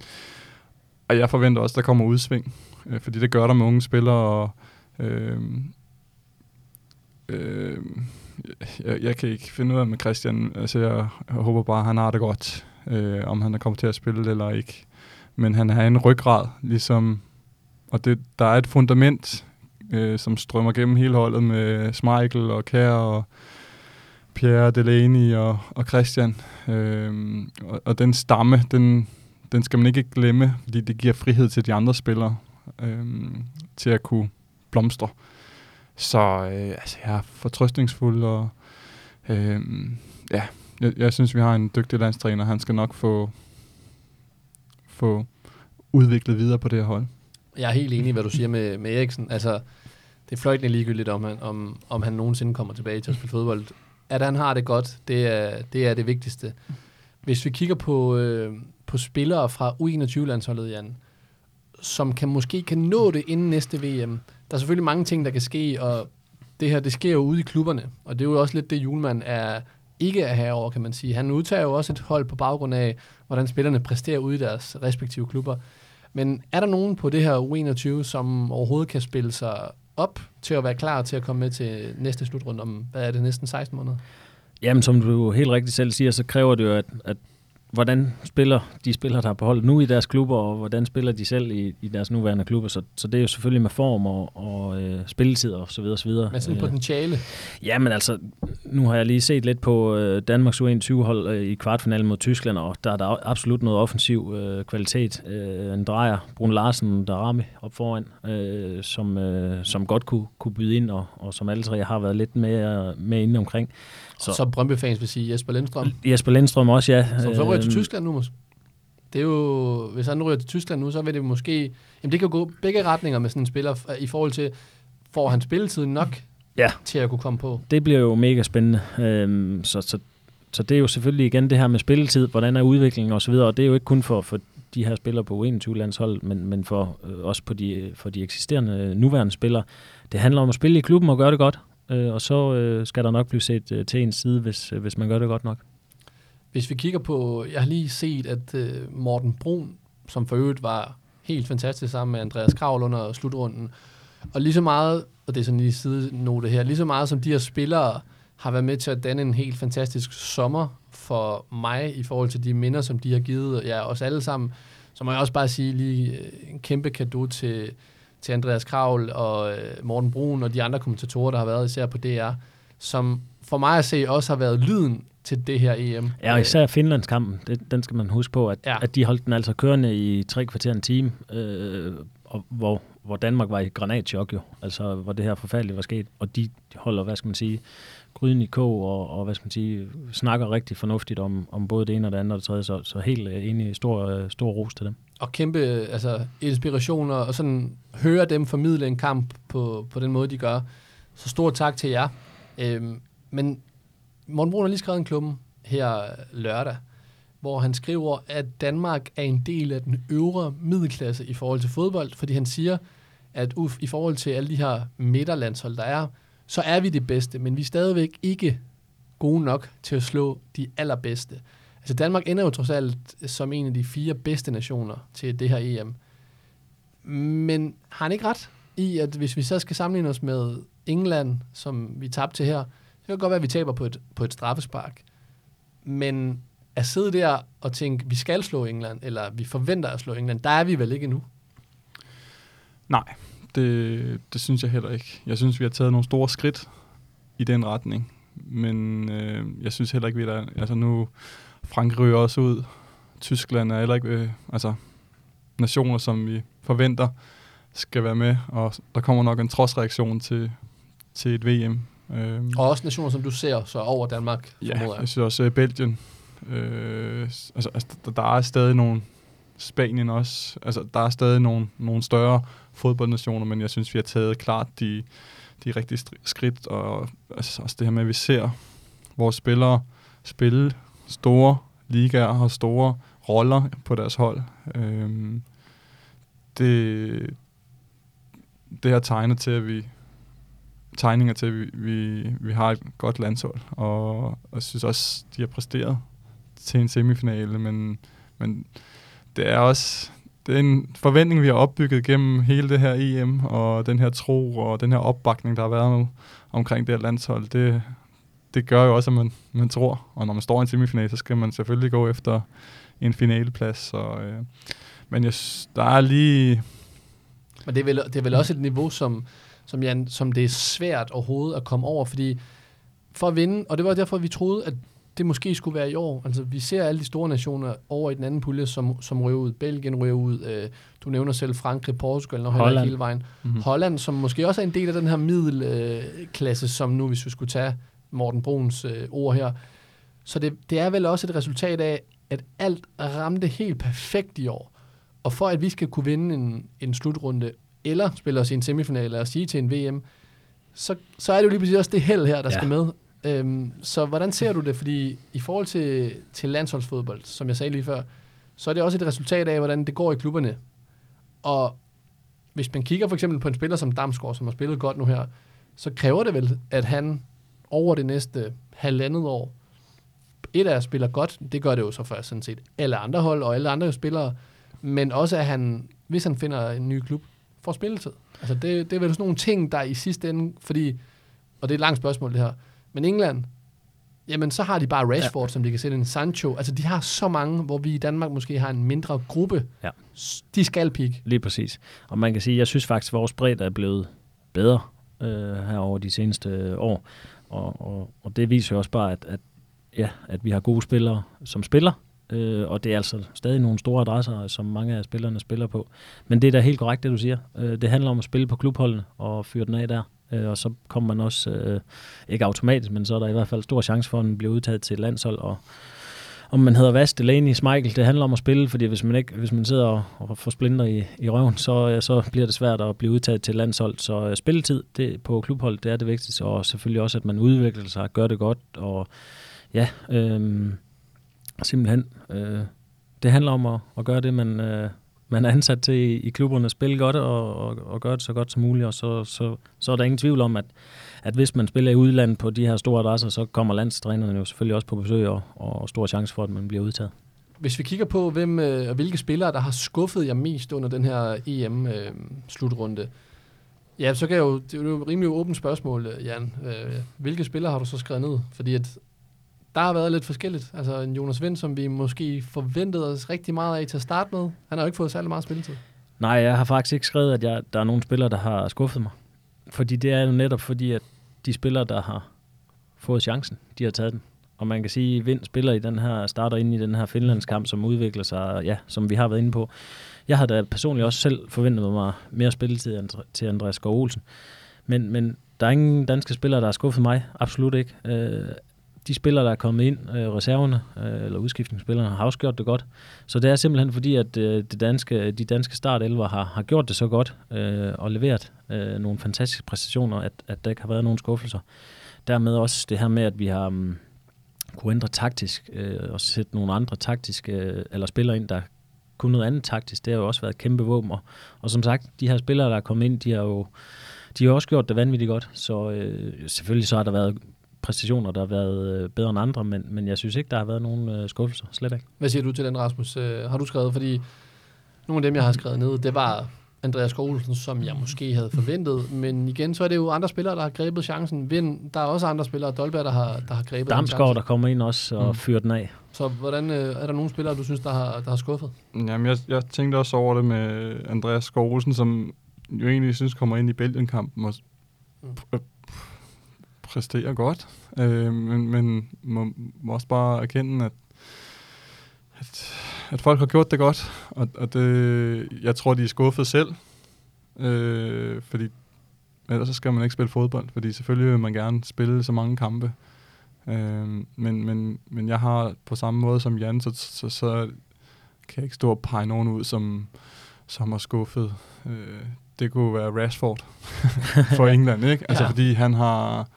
[SPEAKER 2] og jeg forventer også, at der kommer udsving, øh, fordi det gør der med unge spillere, og øh, øh, jeg, jeg kan ikke finde ud af med Christian. Altså, jeg, jeg håber bare, at han har det godt, øh, om han er kommet til at spille eller ikke. Men han har en ryggrad, ligesom, og det, der er et fundament, øh, som strømmer gennem hele holdet med Schmeichel og Kær og Pierre Delaney og, og Christian. Øh, og, og den stamme, den, den skal man ikke glemme, fordi det giver frihed til de andre spillere øh, til at kunne blomstre. Så øh, altså, jeg er fortrøstningsfuld, og øh, ja, jeg, jeg synes, vi har en dygtig landstræner. Han skal nok få, få udviklet videre på det her hold.
[SPEAKER 1] Jeg er helt enig i, hvad du siger med, med Eriksen. Altså, det er fløjtende ligegyldigt, om han, om, om han nogensinde kommer tilbage til at spille fodbold at han har det godt, det er det, er det vigtigste. Hvis vi kigger på, øh, på spillere fra U21-landsholdet, Jan, som kan måske kan nå det inden næste VM. Der er selvfølgelig mange ting, der kan ske, og det her, det sker jo ude i klubberne, og det er jo også lidt det, Julemand er ikke er herover, kan man sige. Han udtager jo også et hold på baggrund af, hvordan spillerne præsterer ude i deres respektive klubber. Men er der nogen på det her U21, som overhovedet kan spille sig op til at være klar til at komme med til næste slutrunde om, hvad er det, næsten 16 måneder?
[SPEAKER 3] Jamen, som du helt rigtigt selv siger, så kræver det jo, at, at hvordan spiller de spillere, der er på holdet nu i deres klubber, og hvordan spiller de selv i, i deres nuværende klubber. Så, så det er jo selvfølgelig med form og, og øh, spilletid og så videre, så videre.
[SPEAKER 1] Men sådan
[SPEAKER 3] øh,
[SPEAKER 1] potentiale?
[SPEAKER 3] Ja, men altså, nu har jeg lige set lidt på øh, Danmarks U21-hold øh, i kvartfinalen mod Tyskland, og der er der absolut noget offensiv øh, kvalitet. Øh, en drejer, Brun Larsen, der rammer op foran, øh, som, øh, som godt kunne, kunne byde ind, og, og som alle tre har været lidt mere med inde omkring.
[SPEAKER 1] Så, så Brøndby-fans vil sige Jesper Lindstrøm.
[SPEAKER 3] Jesper Lindstrøm også, ja.
[SPEAKER 1] Som så ryger til øhm, Tyskland nu måske. Det er jo, hvis han ryger til Tyskland nu, så vil det måske, jamen det kan gå begge retninger med sådan en spiller, i forhold til, får han spilletid nok ja. til at kunne komme på?
[SPEAKER 3] Det bliver jo mega spændende. Øhm, så, så, så det er jo selvfølgelig igen det her med spilletid, hvordan er udviklingen osv., og det er jo ikke kun for, for de her spillere på U21-landshold, men, men for, øh, også på de, for de eksisterende øh, nuværende spillere. Det handler om at spille i klubben og gøre det godt, øh, og så øh, skal der nok blive set øh, til en side, hvis, øh, hvis man gør det godt nok.
[SPEAKER 1] Hvis vi kigger på, jeg har lige set, at øh, Morten Brun, som for øvrigt var helt fantastisk sammen med Andreas Kravl under slutrunden, og lige så meget, og det er sådan lige sidenote her, lige så meget som de her spillere har været med til at danne en helt fantastisk sommer for mig i forhold til de minder, som de har givet ja, os alle sammen, så må jeg også bare sige lige øh, en kæmpe gave til, til Andreas Kravl og øh, Morten Brun og de andre kommentatorer, der har været især på DR, som for mig at se også har været lyden til det her EM.
[SPEAKER 3] Ja, og især Finlandskampen, det, den skal man huske på, at, ja. at de holdt den altså kørende i tre kvarter en time, øh, og hvor, hvor Danmark var i granatchok jo, altså hvor det her forfærdeligt var sket, og de holder, hvad skal man sige, gryden i kog, og, og hvad skal man sige, snakker rigtig fornuftigt om, om både det ene og det andet og det tredje, så, så helt øh, enig, stor, øh, stor ros til dem.
[SPEAKER 1] Og kæmpe altså, inspirationer, og sådan høre dem formidle en kamp på, på den måde, de gør. Så stor tak til jer. Øhm, men Morten Brun har lige skrevet en klumme her lørdag, hvor han skriver, at Danmark er en del af den øvre middelklasse i forhold til fodbold, fordi han siger, at uf, i forhold til alle de her midterlandshold, der er, så er vi det bedste, men vi er stadigvæk ikke gode nok til at slå de allerbedste. Altså Danmark ender jo trods alt som en af de fire bedste nationer til det her EM. Men har han ikke ret i, at hvis vi så skal sammenligne os med England, som vi tabte til her, så kan det godt være, at vi taber på et, på et straffespark. Men at sidde der og tænke, vi skal slå England, eller vi forventer at slå England, der er vi vel ikke endnu?
[SPEAKER 2] Nej, det, det synes jeg heller ikke. Jeg synes, vi har taget nogle store skridt i den retning. Men øh, jeg synes heller ikke, vi er Altså nu, Frankrig ryger også ud. Tyskland er heller ikke... Øh, altså, nationer, som vi forventer skal være med, og der kommer nok en trodsreaktion til, til et VM.
[SPEAKER 1] Øhm, og også nationer, som du ser så over Danmark,
[SPEAKER 2] Ja, jeg. jeg synes også uh, Belgien. Øh, altså, altså, der, der er stadig nogle... Spanien også. Altså, der er stadig nogle, nogle større fodboldnationer, men jeg synes, vi har taget klart de, de rigtige skridt, og altså, også det her med, at vi ser vores spillere spille store ligaer og store roller på deres hold. Øhm, det, det har tegnet til, at vi tegninger til, at vi, vi, vi har et godt landshold, og, og jeg synes også, de har præsteret til en semifinale, men, men det er også den forventning, vi har opbygget gennem hele det her EM, og den her tro, og den her opbakning, der har været med, omkring det her landshold, det, det gør jo også, at man, man tror, og når man står i en semifinal, så skal man selvfølgelig gå efter en finaleplads, så, øh, men jeg, der er lige...
[SPEAKER 1] Men det er vel, det er vel også et niveau, som, som, Jan, som det er svært overhovedet at komme over, fordi for at vinde, og det var derfor, vi troede, at det måske skulle være i år. Altså, vi ser alle de store nationer over i den anden pulje, som, som ryger ud. Belgien ryger ud. Øh, du nævner selv Frankrig, Portugal, når Holland hele vejen. Mm-hmm. Holland, som måske også er en del af den her middelklasse, øh, som nu, hvis vi skulle tage Morten Bruns øh, ord her. Så det, det er vel også et resultat af, at alt ramte helt perfekt i år. Og for at vi skal kunne vinde en, en slutrunde, eller spille os i en semifinale og sige til en VM, så, så er det jo lige præcis også det held her, der ja. skal med. Øhm, så hvordan ser du det? Fordi i forhold til, til landsholdsfodbold, som jeg sagde lige før, så er det også et resultat af, hvordan det går i klubberne. Og hvis man kigger for eksempel på en spiller som Damsgaard, som har spillet godt nu her, så kræver det vel, at han over det næste halvandet år, et af spiller godt, det gør det jo så for sådan set alle andre hold og alle andre spillere, men også at han, hvis han finder en ny klub, får spilletid. Altså det, det er vel sådan nogle ting, der i sidste ende, fordi, og det er et langt spørgsmål det her, men England, jamen så har de bare Rashford, ja. som de kan sætte en Sancho. Altså de har så mange, hvor vi i Danmark måske har en mindre gruppe.
[SPEAKER 3] Ja.
[SPEAKER 1] De skal peak.
[SPEAKER 3] Lige præcis. Og man kan sige, jeg synes faktisk, at vores bredde er blevet bedre øh, her over de seneste år. Og, og, og det viser jo også bare, at, at, ja, at vi har gode spillere, som spiller. Øh, og det er altså stadig nogle store adresser, som mange af spillerne spiller på. Men det er da helt korrekt, det du siger. Øh, det handler om at spille på klubholdene og fyre den af der. Øh, og så kommer man også, øh, ikke automatisk, men så er der i hvert fald stor chance for, at man bliver udtaget til et landshold. Og om man hedder Vast, Delaney, Michael, det handler om at spille, fordi hvis man, ikke, hvis man sidder og, og får splinter i, i røven, så, øh, så bliver det svært at blive udtaget til landshold. Så øh, spilletid det, på klubhold, det er det vigtigste, og selvfølgelig også, at man udvikler sig og gør det godt. Og ja, øh, simpelthen, øh, det handler om at, at gøre det, man, øh, man er ansat til i, i klubberne, spille godt og, og, og gøre det så godt som muligt, og så, så, så er der ingen tvivl om, at, at hvis man spiller i udlandet på de her store adresser, så kommer landstrænerne jo selvfølgelig også på besøg, og, og stor chance for, at man bliver udtaget.
[SPEAKER 1] Hvis vi kigger på, hvem øh, og hvilke spillere, der har skuffet jer mest under den her EM-slutrunde, øh, ja, så kan jeg jo, det er jo et rimelig åbent spørgsmål, øh, Jan. Øh, hvilke spillere har du så skrevet ned? Fordi at der har været lidt forskelligt. Altså en Jonas Vind, som vi måske forventede os rigtig meget af til at starte med. Han har jo ikke fået særlig meget spilletid.
[SPEAKER 3] Nej, jeg har faktisk ikke skrevet, at jeg, der er nogle spillere, der har skuffet mig. Fordi det er jo netop fordi, at de spillere, der har fået chancen, de har taget den. Og man kan sige, at Vind spiller i den her, starter ind i den her Finlandskamp, som udvikler sig, ja, som vi har været inde på. Jeg har da personligt også selv forventet mig mere spilletid til Andreas Skov Olsen. Men, men der er ingen danske spillere, der har skuffet mig. Absolut ikke. Øh, de spillere, der er kommet ind, øh, reserverne øh, eller udskiftningsspillerne, har også gjort det godt. Så det er simpelthen fordi, at øh, det danske, de danske startelver har, har gjort det så godt øh, og leveret øh, nogle fantastiske præstationer, at, at der ikke har været nogen skuffelser. Dermed også det her med, at vi har um, kunne ændre taktisk øh, og sætte nogle andre taktiske øh, eller spillere ind, der kunne noget andet taktisk. Det har jo også været et kæmpe våben. Og, og som sagt, de her spillere, der er kommet ind, de har jo de har også gjort det vanvittigt godt. Så øh, selvfølgelig så har der været præstationer, der har været øh, bedre end andre, men, men jeg synes ikke, der har været nogen øh, skuffelser. Slet ikke.
[SPEAKER 1] Hvad siger du til den, Rasmus? Øh, har du skrevet? Fordi nogle af dem, jeg har skrevet ned, det var Andreas Skålsen, som jeg måske havde forventet. Men igen, så er det jo andre spillere, der har grebet chancen. Vind, der er også andre spillere, Dolberg, der har, der har grebet
[SPEAKER 3] Damsgaard, der kommer ind også og mm. fyrer den af.
[SPEAKER 1] Så hvordan, er der nogle spillere, du synes, der har, der har skuffet?
[SPEAKER 2] Jamen, jeg, jeg tænkte også over det med Andreas Skålsen, som jo egentlig synes kommer ind i Belgien-kampen og mm præsterer godt, øh, men, men må, må også bare erkende, at, at, at folk har gjort det godt, og, og det, jeg tror, de er skuffet selv, øh, fordi ellers så skal man ikke spille fodbold, fordi selvfølgelig vil man gerne spille så mange kampe. Øh, men, men, men jeg har på samme måde som Jan, så, så, så kan jeg ikke stå og pege nogen ud, som, som har skuffet. Øh, det kunne være Rashford for England, ikke? Altså ja. fordi han har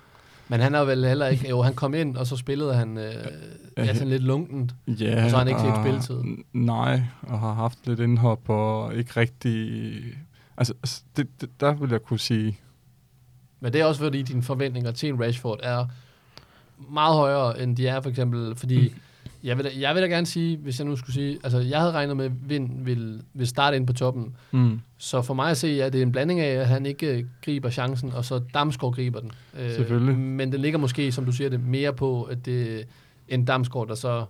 [SPEAKER 1] men han har vel heller ikke... Jo, han kom ind, og så spillede han øh, ja, sådan lidt lunkent.
[SPEAKER 2] Ja,
[SPEAKER 1] og så har han ikke set spilletid.
[SPEAKER 2] Nej, og har haft lidt indhop, og ikke rigtig... Altså, altså, det, det, der vil jeg kunne sige...
[SPEAKER 1] Men det er også fordi, dine forventninger til en Rashford er meget højere, end de er for eksempel, fordi... Mm jeg vil, da, jeg vil da gerne sige, hvis jeg nu skulle sige, altså jeg havde regnet med, at Vind vil, vil starte ind på toppen. Mm. Så for mig at se, at det er en blanding af, at han ikke øh, griber chancen, og så Damsgaard griber den.
[SPEAKER 2] Øh, Selvfølgelig.
[SPEAKER 1] Men det ligger måske, som du siger det, mere på, at det en Damsgaard, der så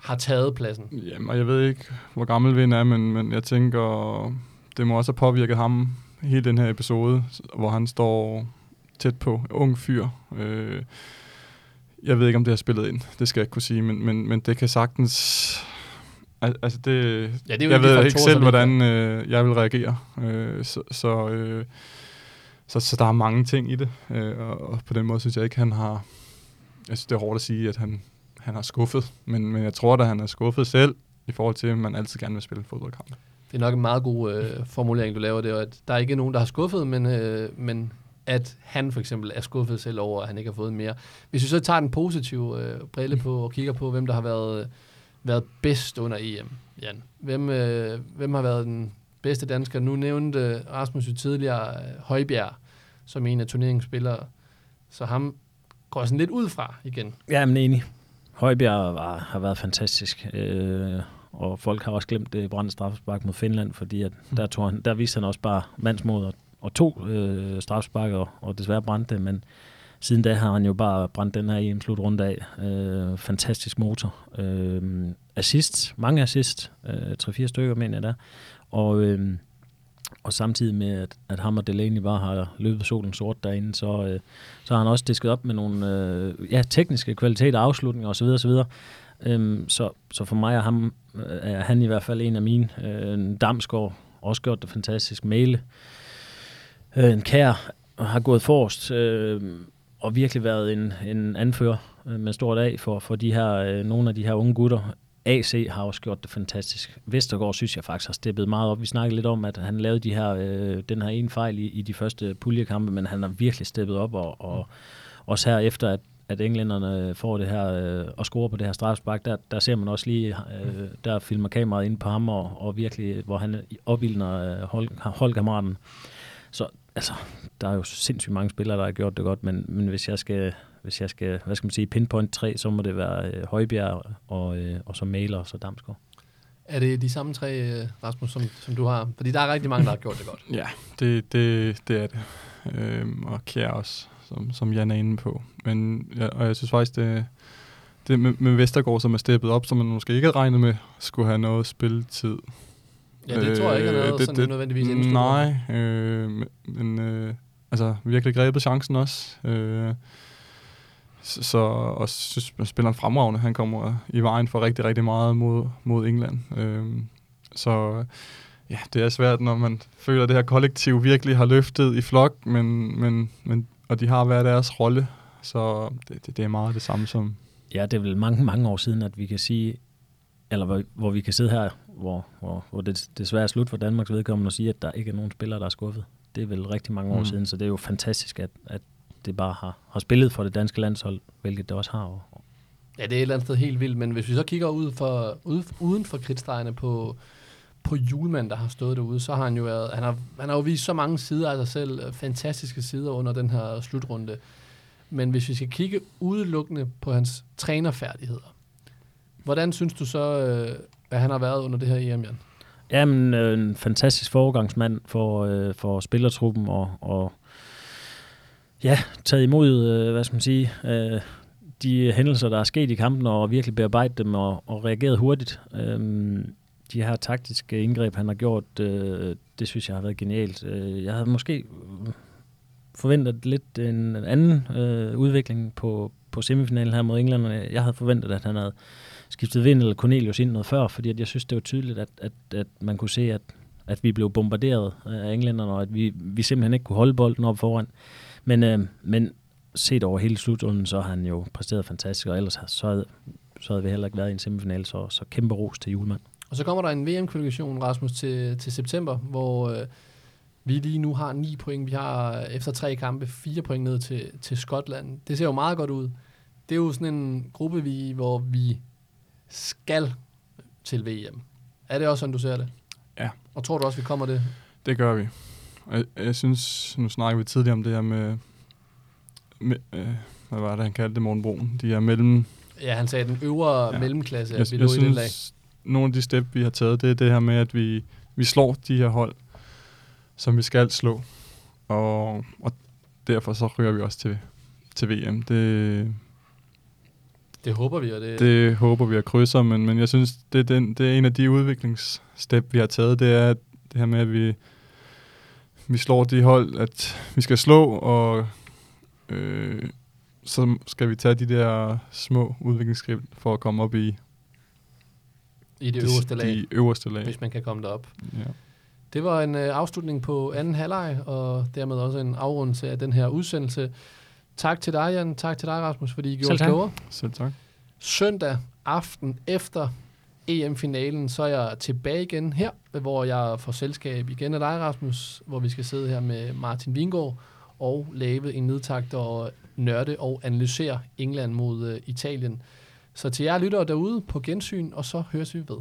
[SPEAKER 1] har taget pladsen.
[SPEAKER 2] Jamen, og jeg ved ikke, hvor gammel Vind er, men, men jeg tænker, det må også have påvirket ham hele den her episode, hvor han står tæt på ung fyr. Øh, jeg ved ikke, om det har spillet ind. Det skal jeg ikke kunne sige, men, men, men det kan sagtens... Altså det, ja, det er jo jeg ved ikke selv, hvordan øh, jeg vil reagere. Øh, så, så, øh, så, så der er mange ting i det, øh, og, og på den måde synes jeg ikke, han har... Jeg synes, det er hårdt at sige, at han, han har skuffet, men, men jeg tror at han er skuffet selv, i forhold til, at man altid gerne vil spille fodboldkamp.
[SPEAKER 1] Det er nok en meget god øh, formulering, du laver det, at der er ikke nogen, der har skuffet, men, øh, men at han for eksempel er skuffet selv over, at han ikke har fået mere. Hvis vi så tager den positive øh, brille på og kigger på, hvem der har været været bedst under EM, Jan? Hvem, øh, hvem har været den bedste dansker? Nu nævnte Rasmus jo tidligere øh, Højbjerg som en af turneringsspillere, så ham går sådan lidt ud fra igen.
[SPEAKER 3] Ja, men enig. Højbjerg var, har været fantastisk, øh, og folk har også glemt det brændte straffespark mod Finland, fordi at der, tog han, der viste han også bare mandsmod og, og to øh, strafsparker, og, desværre brændte det, men siden da har han jo bare brændt den her EM-slutrunde af. Øh, fantastisk motor. Øh, assist, mange assist, øh, 3-4 stykker, mener jeg der. Og, øh, og samtidig med, at, at ham og Delaney bare har løbet solen sort derinde, så, øh, så har han også disket op med nogle øh, ja, tekniske kvaliteter, afslutninger osv. osv. Øhm, så, så for mig er, ham, øh, er han i hvert fald en af mine. Øh, Damsgaard også gjort det fantastisk. Male. Øh, en kær har gået forrest øh, og virkelig været en, en anfører øh, med stort A for, for de her, øh, nogle af de her unge gutter. AC har også gjort det fantastisk. Vestergaard synes jeg faktisk har steppet meget op. Vi snakkede lidt om, at han lavede de her, øh, den her ene fejl i, i de første puljekampe, men han har virkelig steppet op, og, og også her efter, at, at englænderne får det her øh, og scorer på det her strafspark, der, der ser man også lige, øh, der filmer kameraet ind på ham, og, og virkelig, hvor han opildner øh, hold, holdkammeraten. Så altså, der er jo sindssygt mange spillere, der har gjort det godt, men, men hvis jeg skal hvis jeg skal, hvad skal man sige, pinpoint tre, så må det være øh, Højbjerg og, øh, og så Maler og så Damsgaard.
[SPEAKER 1] Er det de samme tre, øh, Rasmus, som, som du har? Fordi der er rigtig mange, der har gjort det godt.
[SPEAKER 2] Ja, det, det, det er det. Øhm, og Kjær også, som, som Jan er inde på. Men, ja, og jeg synes faktisk, det, det med, med Vestergaard, som er steppet op, som man måske ikke havde regnet med, skulle have noget spilletid.
[SPEAKER 1] Ja, det øh, tror jeg ikke er noget det, sådan det, nødvendigvis.
[SPEAKER 2] Nej, øh, men øh, altså virkelig grebet chancen også. Øh, så og synes, spiller en fremragende. Han kommer i vejen for rigtig, rigtig meget mod, mod England. Øhm, så ja, det er svært, når man føler, at det her kollektiv virkelig har løftet i flok, men, men, men, og de har været deres rolle. Så det, det, det er meget det samme som...
[SPEAKER 3] Ja, det er vel mange, mange år siden, at vi kan sige, eller hvor, hvor vi kan sidde her, hvor, hvor, hvor det desværre er slut for Danmarks vedkommende og sige, at der ikke er nogen spillere, der er skuffet. Det er vel rigtig mange år mm. siden, så det er jo fantastisk, at, at det bare har, har spillet for det danske landshold, hvilket det også har.
[SPEAKER 1] Ja, det er et eller andet sted helt vildt, men hvis vi så kigger ud for, ud, uden for kridtstregene på, på Julemand, der har stået derude, så har han jo været, han har, han har jo vist så mange sider af sig selv, øh, fantastiske sider under den her slutrunde. Men hvis vi skal kigge udelukkende på hans trænerfærdigheder, hvordan synes du så, øh, at han har været under det her EM, Jan?
[SPEAKER 3] Jamen, øh, en fantastisk foregangsmand for, øh, for spillertruppen, og, og ja, taget imod, øh, hvad skal man sige, øh, de hændelser, der er sket i kampen, og virkelig bearbejdet dem og, og reageret hurtigt. Øh, de her taktiske indgreb, han har gjort, øh, det synes jeg har været genialt. Øh, jeg havde måske øh, forventet lidt en anden øh, udvikling på, på semifinalen her mod England. Jeg havde forventet, at han havde skiftet Vind eller Cornelius ind noget før, fordi at jeg synes, det var tydeligt, at, at, at man kunne se, at, at vi blev bombarderet af englænderne, og at vi, vi simpelthen ikke kunne holde bolden op foran. Men, øh, men set over hele slutrunden, så har han jo præsteret fantastisk, og ellers så havde, så havde vi heller ikke været i en semifinal, så, så kæmpe ros til Julemand.
[SPEAKER 1] Og så kommer der en VM-kvalifikation, Rasmus, til, til september, hvor øh, vi lige nu har 9 point. Vi har øh, efter tre kampe fire point ned til, til Skotland. Det ser jo meget godt ud. Det er jo sådan en gruppe, vi, hvor vi skal til VM. Er det også sådan, du ser det?
[SPEAKER 2] Ja.
[SPEAKER 1] Og tror du også, vi kommer det?
[SPEAKER 2] Det gør vi. Jeg, jeg synes, nu snakker vi tidligere om det her med, med øh, hvad var det, han kaldte det, Morten Broen, de her mellem...
[SPEAKER 1] Ja, han sagde den øvre ja. mellemklasse,
[SPEAKER 2] jeg, vi synes, i den lag. nogle af de step, vi har taget, det er det her med, at vi, vi slår de her hold, som vi skal slå. Og, og derfor så ryger vi også til, til VM. Det,
[SPEAKER 1] det håber vi, og det...
[SPEAKER 2] Det håber vi at krydser, men, men jeg synes, det er, den, det er en af de udviklingsstep, vi har taget, det er det her med, at vi, vi slår de hold, at vi skal slå, og øh, så skal vi tage de der små udviklingsskridt for at komme op i
[SPEAKER 1] i det øverste lag,
[SPEAKER 2] de øverste lag,
[SPEAKER 1] hvis man kan komme derop.
[SPEAKER 2] Ja.
[SPEAKER 1] Det var en øh, afslutning på anden halvleg, og dermed også en afrundelse af den her udsendelse. Tak til dig, Jan. Tak til dig, Rasmus, fordi I gjorde os klogere.
[SPEAKER 2] Selv tak.
[SPEAKER 1] Søndag aften efter EM-finalen, så er jeg tilbage igen her, hvor jeg får selskab igen af dig, Rasmus, hvor vi skal sidde her med Martin Vingård og lave en nedtagt og nørde og analysere England mod uh, Italien. Så til jer lyttere derude på gensyn, og så høres vi ved.